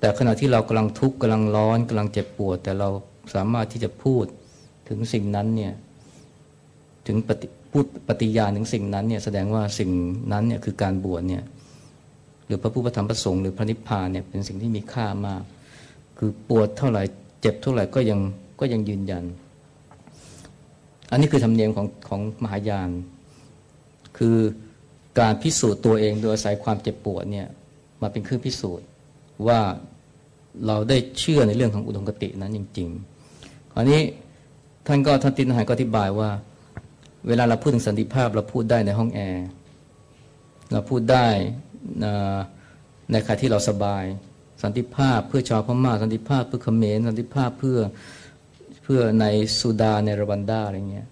[SPEAKER 1] แต่ขณะที่เรากำลังทุกข์กำลังร้อนกำลังเจ็บปวด แต่เราสามารถที่จะพูดถึงสิ่งนั้นเนี่ยถึงปฏิพูดปฏิญาณถึงสิ่งนั้นเนี่ยแสดงว่าสิ่งนั้นเนี่ยคือการบวชเนี่ยหรือพระพุทธธรรมประสงค์หรือพระนิพพานเนี่ยเป็นสิ่งที่มีค่ามาก คือปวดเท่าไหร่เจ็บเท่าไหร่ก็ยังก็ยังยืนยัน อันนี้คือธรรมเนียมของของมหายาน คือการพิสูจน์ตัวเองโดยอาศัยความเจ็บปวดเนี่ยมาเป็นเครื่องพิสูจน์ว่าเราได้เชื่อในเรื่องของอุดมคตินั้นจริงๆอันนี้ท่านก็ท่านตินหายก็อธิบายว่า เวลาเราพูดถึงสันติภาพเราพูดได้ในห้องแอร์เราพูดได้ในขณะที่เราสบาย สันติภาพเพื่อชาวพม่าสันติภาพเพื่อเขมรสันติภาพเพื่อเพื่อในสุดาในรวันดาอะไรเงี้ย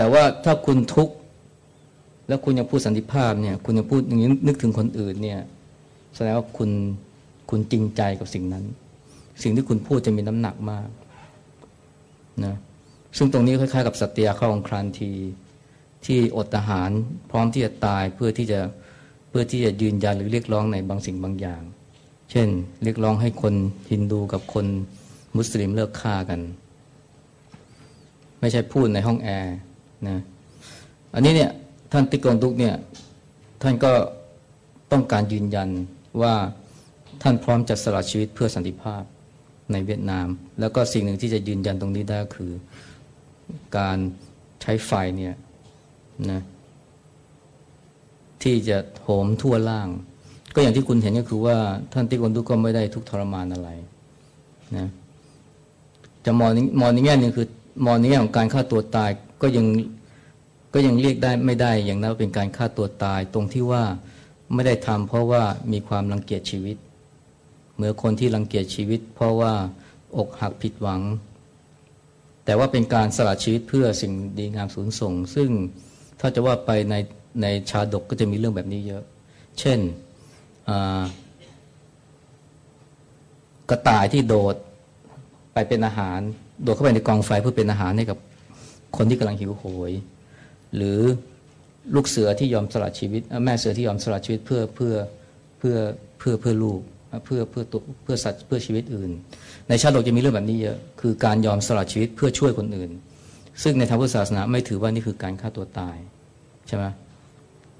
[SPEAKER 1] แต่ว่าถ้าคุณทุกข์แล้วคุณยังพูดสันติภาพเนี่ย คุณยังพูดอย่างนี้นึกถึงคนอื่นเนี่ยแสดงว่าคุณคุณจริงใจกับสิ่งนั้น สิ่งที่คุณพูดจะมีน้ำหนักมากนะซึ่งตรงนี้คล้ายๆ กับสัตยาเข้าองครานทีที่อดอาหาร พร้อมที่จะตายเพื่อที่จะเพื่อที่จะยืนยันหรือเรียกร้องในบางสิ่งบางอย่าง เช่น เรียกร้องให้คนฮินดูกับคนมุสลิมเลิกฆ่ากัน ไม่ใช่พูดในห้องแอร์ นะอันนี้เนี่ยท่านติกงตุกเนี่ยท่านก็ต้องการยืนยันว่าท่านพร้อมจะสละชีวิตเพื่อสันติภาพในเวียดนาม แล้วก็สิ่งหนึ่งที่จะยืนยันตรงนี้ได้คือการใช้ไฟเนี่ยนะที่จะโหมทั่วล่าง ก็อย่างที่คุณเห็นก็คือว่าท่านติกงตุกก็ไม่ได้ทุกทรมานอะไรนะจะมองมองในแง่หนึ่งคือมองในแง่ของการฆ่าตัวตาย ก็ยังก็ยังเรียกได้ไม่ได้อย่างนั้นเป็นการฆ่าตัวตายตรงที่ว่าไม่ได้ทำเพราะว่ามีความรังเกียจชีวิต เหมือนคนที่รังเกียจชีวิต เพราะว่าอกหักผิดหวัง แต่ว่าเป็นการสละชีวิตเพื่อสิ่งดีงามสูงส่ง ซึ่งถ้าจะว่าไปในในชาดกก็จะมีเรื่องแบบนี้เยอะ เช่นกระต่ายที่โดดไปเป็นอาหาร โดดเข้าไปในกองไฟเพื่อเป็นอาหารให้กับ คนที่กำลังหิวโหย หรือลูกเสือที่ยอมสละชีวิต แม่เสือที่ยอมสละชีวิตเพื่อเพื่อเพื่อเพื่อเพื่อลูกเพื่อเพื่อตัวเพื่อสัตว์เพื่อชีวิตอื่น ในชาติโลกจะมีเรื่องแบบนี้เยอะคือการยอมสละชีวิตเพื่อช่วยคนอื่น ซึ่งในทางพุทธศาสนาไม่ถือว่านี่คือการฆ่าตัวตายใช่ไหม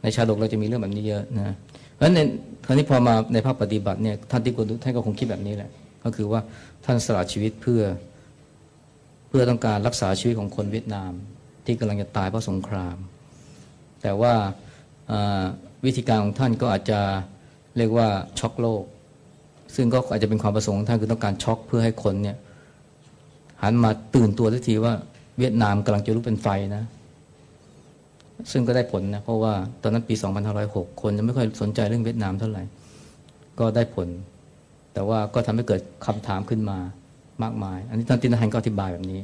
[SPEAKER 1] ในชาติโลกเราจะมีเรื่องแบบนี้เยอะนะเพราะฉะนั้นคราวนี้พอมาในภาคปฏิบัติเนี่ยท่านที่กุลท่านก็คงคิดแบบนี้แหละ ก็คือว่าท่านสละชีวิตเพื่อ เพื่อต้องการรักษาชีวิตของคนเวียดนาม ที่กำลังจะตายเพราะสงคราม แต่ว่าวิธีการของท่านก็อาจจะเรียกว่าช็อกโลก ซึ่งก็อาจจะเป็นความประสงค์ของท่านคือต้องการช็อกเพื่อให้คนเนี่ยหันมาตื่นตัวทันทีว่าเวียดนามกำลังจะลุกเป็นไฟนะ ซึ่งก็ได้ผลนะ เพราะว่าตอนนั้นปี 2506 คนจะไม่ค่อยสนใจเรื่องเวียดนามเท่าไหร่ ก็ได้ผล แต่ว่าก็ทำให้เกิดคำถามขึ้นมา มากมาย อันนี้ท่านตินหันก็อธิบายแบบนี้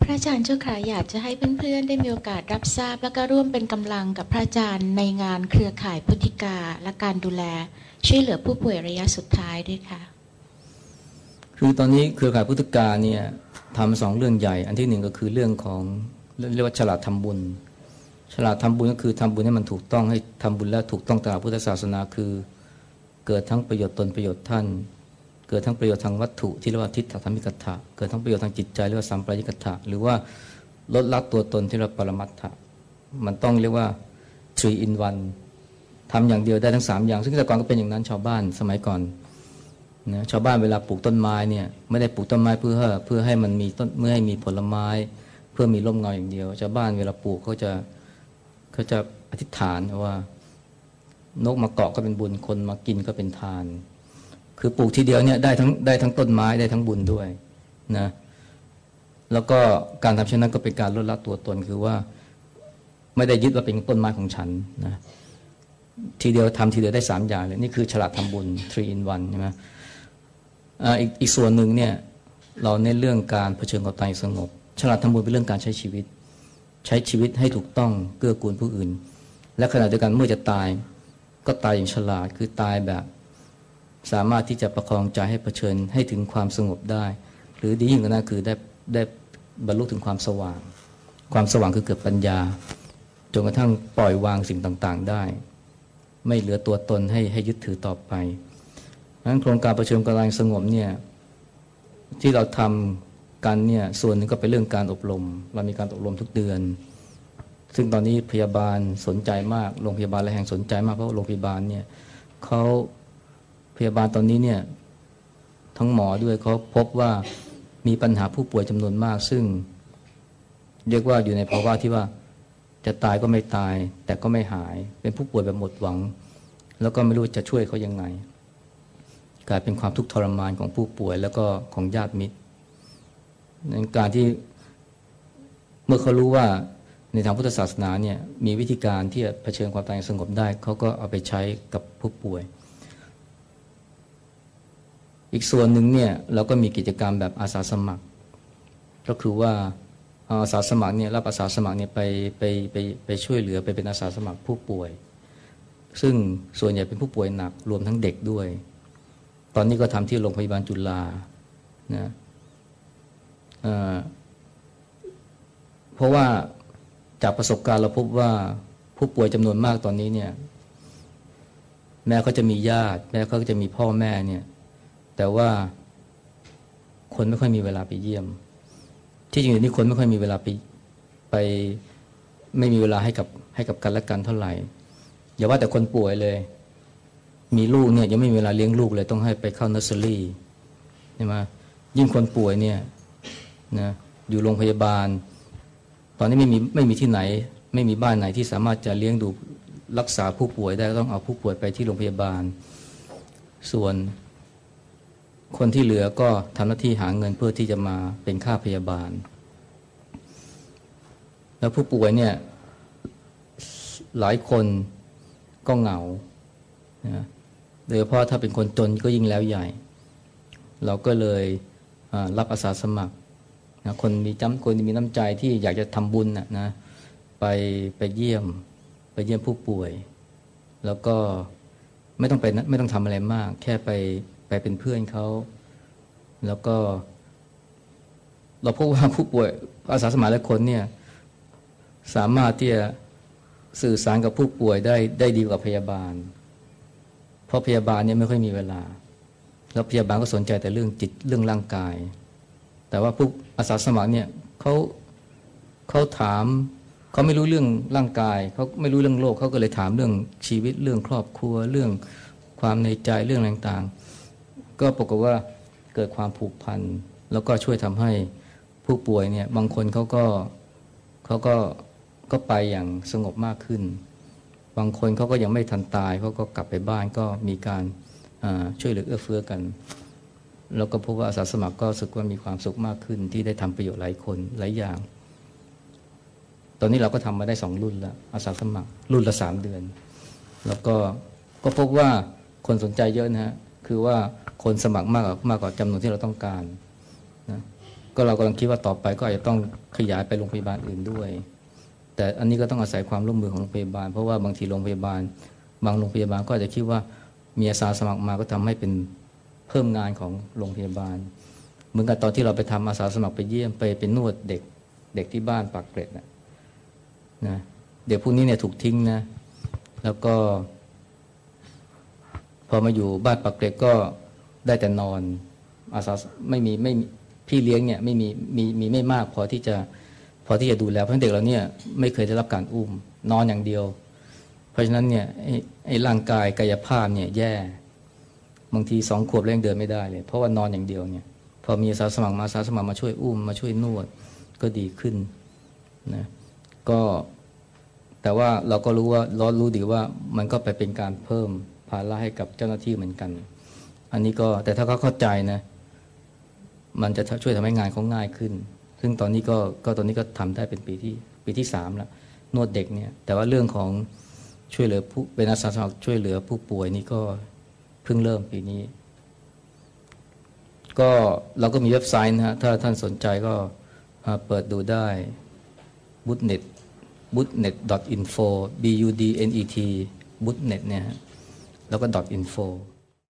[SPEAKER 4] พระอาจารย์เจ้าค่ะอยากจะให้เพื่อนๆ ได้มีโอกาสรับทราบ แล้วก็ร่วมเป็นกำลังกับพระอาจารย์ในงานเครือข่ายพุทธิกาและการดูแล ช่วยเหลือผู้ป่วยระยะสุดท้ายด้วยค่ะ
[SPEAKER 1] คือตอนนี้เครือข่ายพุทธกาเนี่ยทำสองเรื่องใหญ่ อันที่หนึ่งก็คือเรื่องของเรียกว่าฉลาดทำบุญฉลาดทำบุญก็คือทำบุญให้มันถูกต้องให้ทำบุญแล้วถูกต้องตามพุทธศาสนาคือ เกิดทั้งประโยชน์ตนประโยชน์ท่าน เกิดทั้งประโยชน์ทางวัตถุที่เรียกว่าทิฏฐธรรมิกถะเกิดทั้งประโยชน์ทางจิตใจเรียกว่าสัมปรายกถะหรือว่าลดละตัวตนที่เรียกว่าปรมัตถะมันต้องเรียกว่า three in one ทำอย่างเดียวได้ทั้งสามอย่าง ซึ่งแต่ก่อนก็เป็นอย่างนั้นชาวบ้านสมัยก่อนนะชาวบ้านเวลาปลูกต้นไม้เนี่ยไม่ได้ปลูกต้นไม้เพื่อเพื่อให้มันมีต้นเมื่อให้มีผลไม้ เพื่อมีร่มเงาอย่างเดียว ชาวบ้านเวลาปลูกเขาจะเขาจะอธิษฐานว่า นกมาเกาะก็เป็นบุญคนมากินก็เป็นทาน คือปลูกทีเดียวเนี่ยได้ทั้งได้ทั้งต้นไม้ได้ทั้งบุญด้วยนะแล้วก็การทำเช่นนั้นก็เป็นการลดละตัวตนคือว่า ไม่ได้ยึดว่าเป็นต้นไม้ของฉันนะทีเดียวทำทีเดียวได้สามอย่างเลยนี่คือฉลาดทำบุญ three in one ใช่ไหมอีกอีกส่วนหนึ่งเนี่ยเราในเรื่องการเผชิญกับตายสงบ ฉลาดทำบุญเป็นเรื่องการใช้ชีวิต ใช้ชีวิตให้ถูกต้องเกื้อกูลผู้อื่น และขณะเดียวกันเมื่อจะตาย ก็ตายอย่างฉลาดคือตายแบบ สามารถที่จะประคองใจให้เผชิญให้ถึงความสงบได้ หรือดียิ่งกว่านั้นคือได้ได้บรรลุถึงความสว่าง ความสว่างคือเกิดปัญญาจนกระทั่งปล่อยวางสิ่งต่างๆได้ ไม่เหลือตัวตนให้ให้ยึดถือต่อไปนั้นโครงการประชุมกำลังสงบเนี่ยที่เราทำกันเนี่ยส่วนหนึ่งก็เป็นเรื่องการอบรม เรามีการอบรมทุกเดือน ซึ่งตอนนี้พยาบาลสนใจมากโรงพยาบาลและแห่งสนใจมากเพราะโรงพยาบาลเนี่ยเขาพยาบาลตอนนี้เนี่ยทั้งหมอด้วยเขาพบว่ามีปัญหาผู้ป่วยจำนวนมาก ซึ่ง เรียกว่าอยู่ในภาวะที่ว่าจะตายก็ไม่ตาย แต่ก็ไม่หาย เป็นผู้ป่วยแบบหมดหวัง แล้วก็ไม่รู้จะช่วยเขายังไง กลายเป็นความทุกข์ทรมานของผู้ป่วยแล้วก็ของญาติมิตรในการที่เมื่อเขารู้ว่า ในทางพุทธศาสนาเนี่ยมีวิธีการที่จะเผชิญความตายสงบได้ เขาก็เอาไปใช้กับผู้ป่วย อีกส่วนหนึ่งเนี่ยเราก็มีกิจกรรมแบบอาสาสมัคร ก็คือว่าอาสาสมัครเนี่ยรับอาสาสมัครเนี่ยไปไปไปไปช่วยเหลือไปเป็นอาสาสมัครผู้ป่วย ซึ่งส่วนใหญ่เป็นผู้ป่วยหนักรวมทั้งเด็กด้วย ตอนนี้ก็ทำที่โรงพยาบาลจุฬานะเพราะว่า จากประสบการณ์เราพบว่าผู้ป่วยจำนวนมากตอนนี้เนี่ย แม้เขาจะมีญาติ แม้เขาจะมีพ่อแม่เนี่ย แต่ว่าคนไม่ค่อยมีเวลาไปเยี่ยม ที่จริงนี่คนไม่ค่อยมีเวลาไปไปไม่มีเวลาให้กับให้กับกันและกันเท่าไหร่ อย่าว่าแต่คนป่วยเลย มีลูกเนี่ยยังไม่มีเวลาเลี้ยงลูกเลยต้องให้ไปเข้าเนอร์เซอรี่ใช่ไหมยิ่งคนป่วยเนี่ยนะอยู่โรงพยาบาล ตอนนี้ไม่มีไม่มีที่ไหน ไม่มีบ้านไหนที่สามารถจะเลี้ยงดูรักษาผู้ป่วยได้ต้องเอาผู้ป่วยไปที่โรงพยาบาล ส่วนคนที่เหลือก็ทำหน้าที่หาเงินเพื่อที่จะมาเป็นค่าพยาบาล แล้วผู้ป่วยเนี่ย หลายคนก็เหงาโดยเฉพาะถ้าเป็นคนจนก็ยิ่งแล้วใหญ่ เราก็เลยรับอาสาสมัคร นะคนมีจำคนมีน้ำใจที่อยากจะทำบุญนะนะไปไปเยี่ยม ไปเยี่ยมผู้ป่วย แล้วก็ไม่ต้องไปไม่ต้องทำอะไรมาก แค่ไปไปเป็นเพื่อนเขาแล้วก็ เราพบว่าผู้ป่วยอาสาสมัครและคนเนี่ยสามารถที่จะสื่อสารกับผู้ป่วยได้ได้ดีกว่าพยาบาล เพราะพยาบาลเนี่ยไม่ค่อยมีเวลา แล้วพยาบาลก็สนใจแต่เรื่องจิตเรื่องร่างกาย แต่ว่าผู้อาสาสมัครเนี่ยเขาเขาถามเขาไม่รู้เรื่องร่างกายเขาไม่รู้เรื่องโลกเขาก็เลยถามเรื่องชีวิตเรื่องครอบครัวเรื่องความในใจเรื่องต่างๆ ก็ปรากฏว่าเกิดความผูกพันแล้วก็ช่วยทำให้ผู้ป่วยเนี่ยบางคนเขาก็เขาก็ก็ไปอย่างสงบมากขึ้น บางคนเขาก็ยังไม่ทันตายเขาก็กลับไปบ้านก็มีการช่วยเหลือเอื้อเฟื้อกัน แล้วก็พบว่าอาสาสมัครก็รู้สึกว่ามีความสุขมากขึ้น ที่ได้ทำประโยชน์หลายคนหลายอย่าง ตอนนี้เราก็ทำมาได้สองรุ่นล้วอาสาสมัคร รุ่นละสามเดือน แล้วก็ก็พบว่าคนสนใจเยอะนะฮะคือว่าคนสมัครมากกว่ามากกว่าจำนวนที่เราต้องการนะก็เรากำลังคิดว่าต่อไปก็อาจจะต้องขยายไปโรงพยาบาลอื่นด้วย แต่อันนี้ก็ต้องอาศัยความร่วมมือของโรงพยาบาล เพราะว่าบางทีโรงพยาบาล บางโรงพยาบาลก็อาจจะคิดว่ามีอาสาสมัครมาก็ทำให้เป็น เพิ่มงานของโรงพยาบาล เหมือนกับตอนที่เราไปทำอาสาสมัครไปเยี่ยมไปเป็นนวดเด็กเด็กที่บ้านปากเกร็ดนะนะเด็กพวกนี้เนี่ยถูกทิ้งนะ แล้วก็ พอมาอยู่บ้านปากเกร็ดก็ได้แต่นอน อาสาไม่มีไม่พี่เลี้ยงเนี่ยไม่มีมีมีไม่มากพอที่จะพอที่จะดูแลเพราะเด็กเราเนี่ยไม่เคยได้รับการอุ้มนอนอย่างเดียว เพราะฉะนั้นเนี่ยไอ้ร่างกายกายภาพเนี่ยแย่ บางทีสองขวบเร่งเดินไม่ได้เลย เพราะว่านอนอย่างเดียวเนี่ยพอมีอาสาสมัครมาอาสาสมัครมาช่วยอุ้มมาช่วยนวดก็ดีขึ้นนะก็แต่ว่าเราก็รู้ว่าร้อนรู้ดีว่ามันก็ไปเป็นการเพิ่มภาระให้กับเจ้าหน้าที่เหมือนกัน อันนี้ก็แต่ถ้าเขาเข้าใจนะ มันจะช่วยทำให้งานเขาง่ายขึ้น ซึ่งตอนนี้ก็ก็ตอนนี้ก็ทำได้เป็นปีที่ปีที่สามแล้วนวดเด็กเนี่ย แต่ว่าเรื่องของช่วยเหลือผู้เป็นอาสาสมัครช่วยเหลือผู้ป่วยนี่ก็ เพิ่งเริ่มปีนี้ ก็เราก็มีเว็บไซต์นะฮะ ถ้าท่านสนใจก็เปิดดูได้ budnet budnet info b u d n e t budnet เนี่ยฮะแล้วก็ info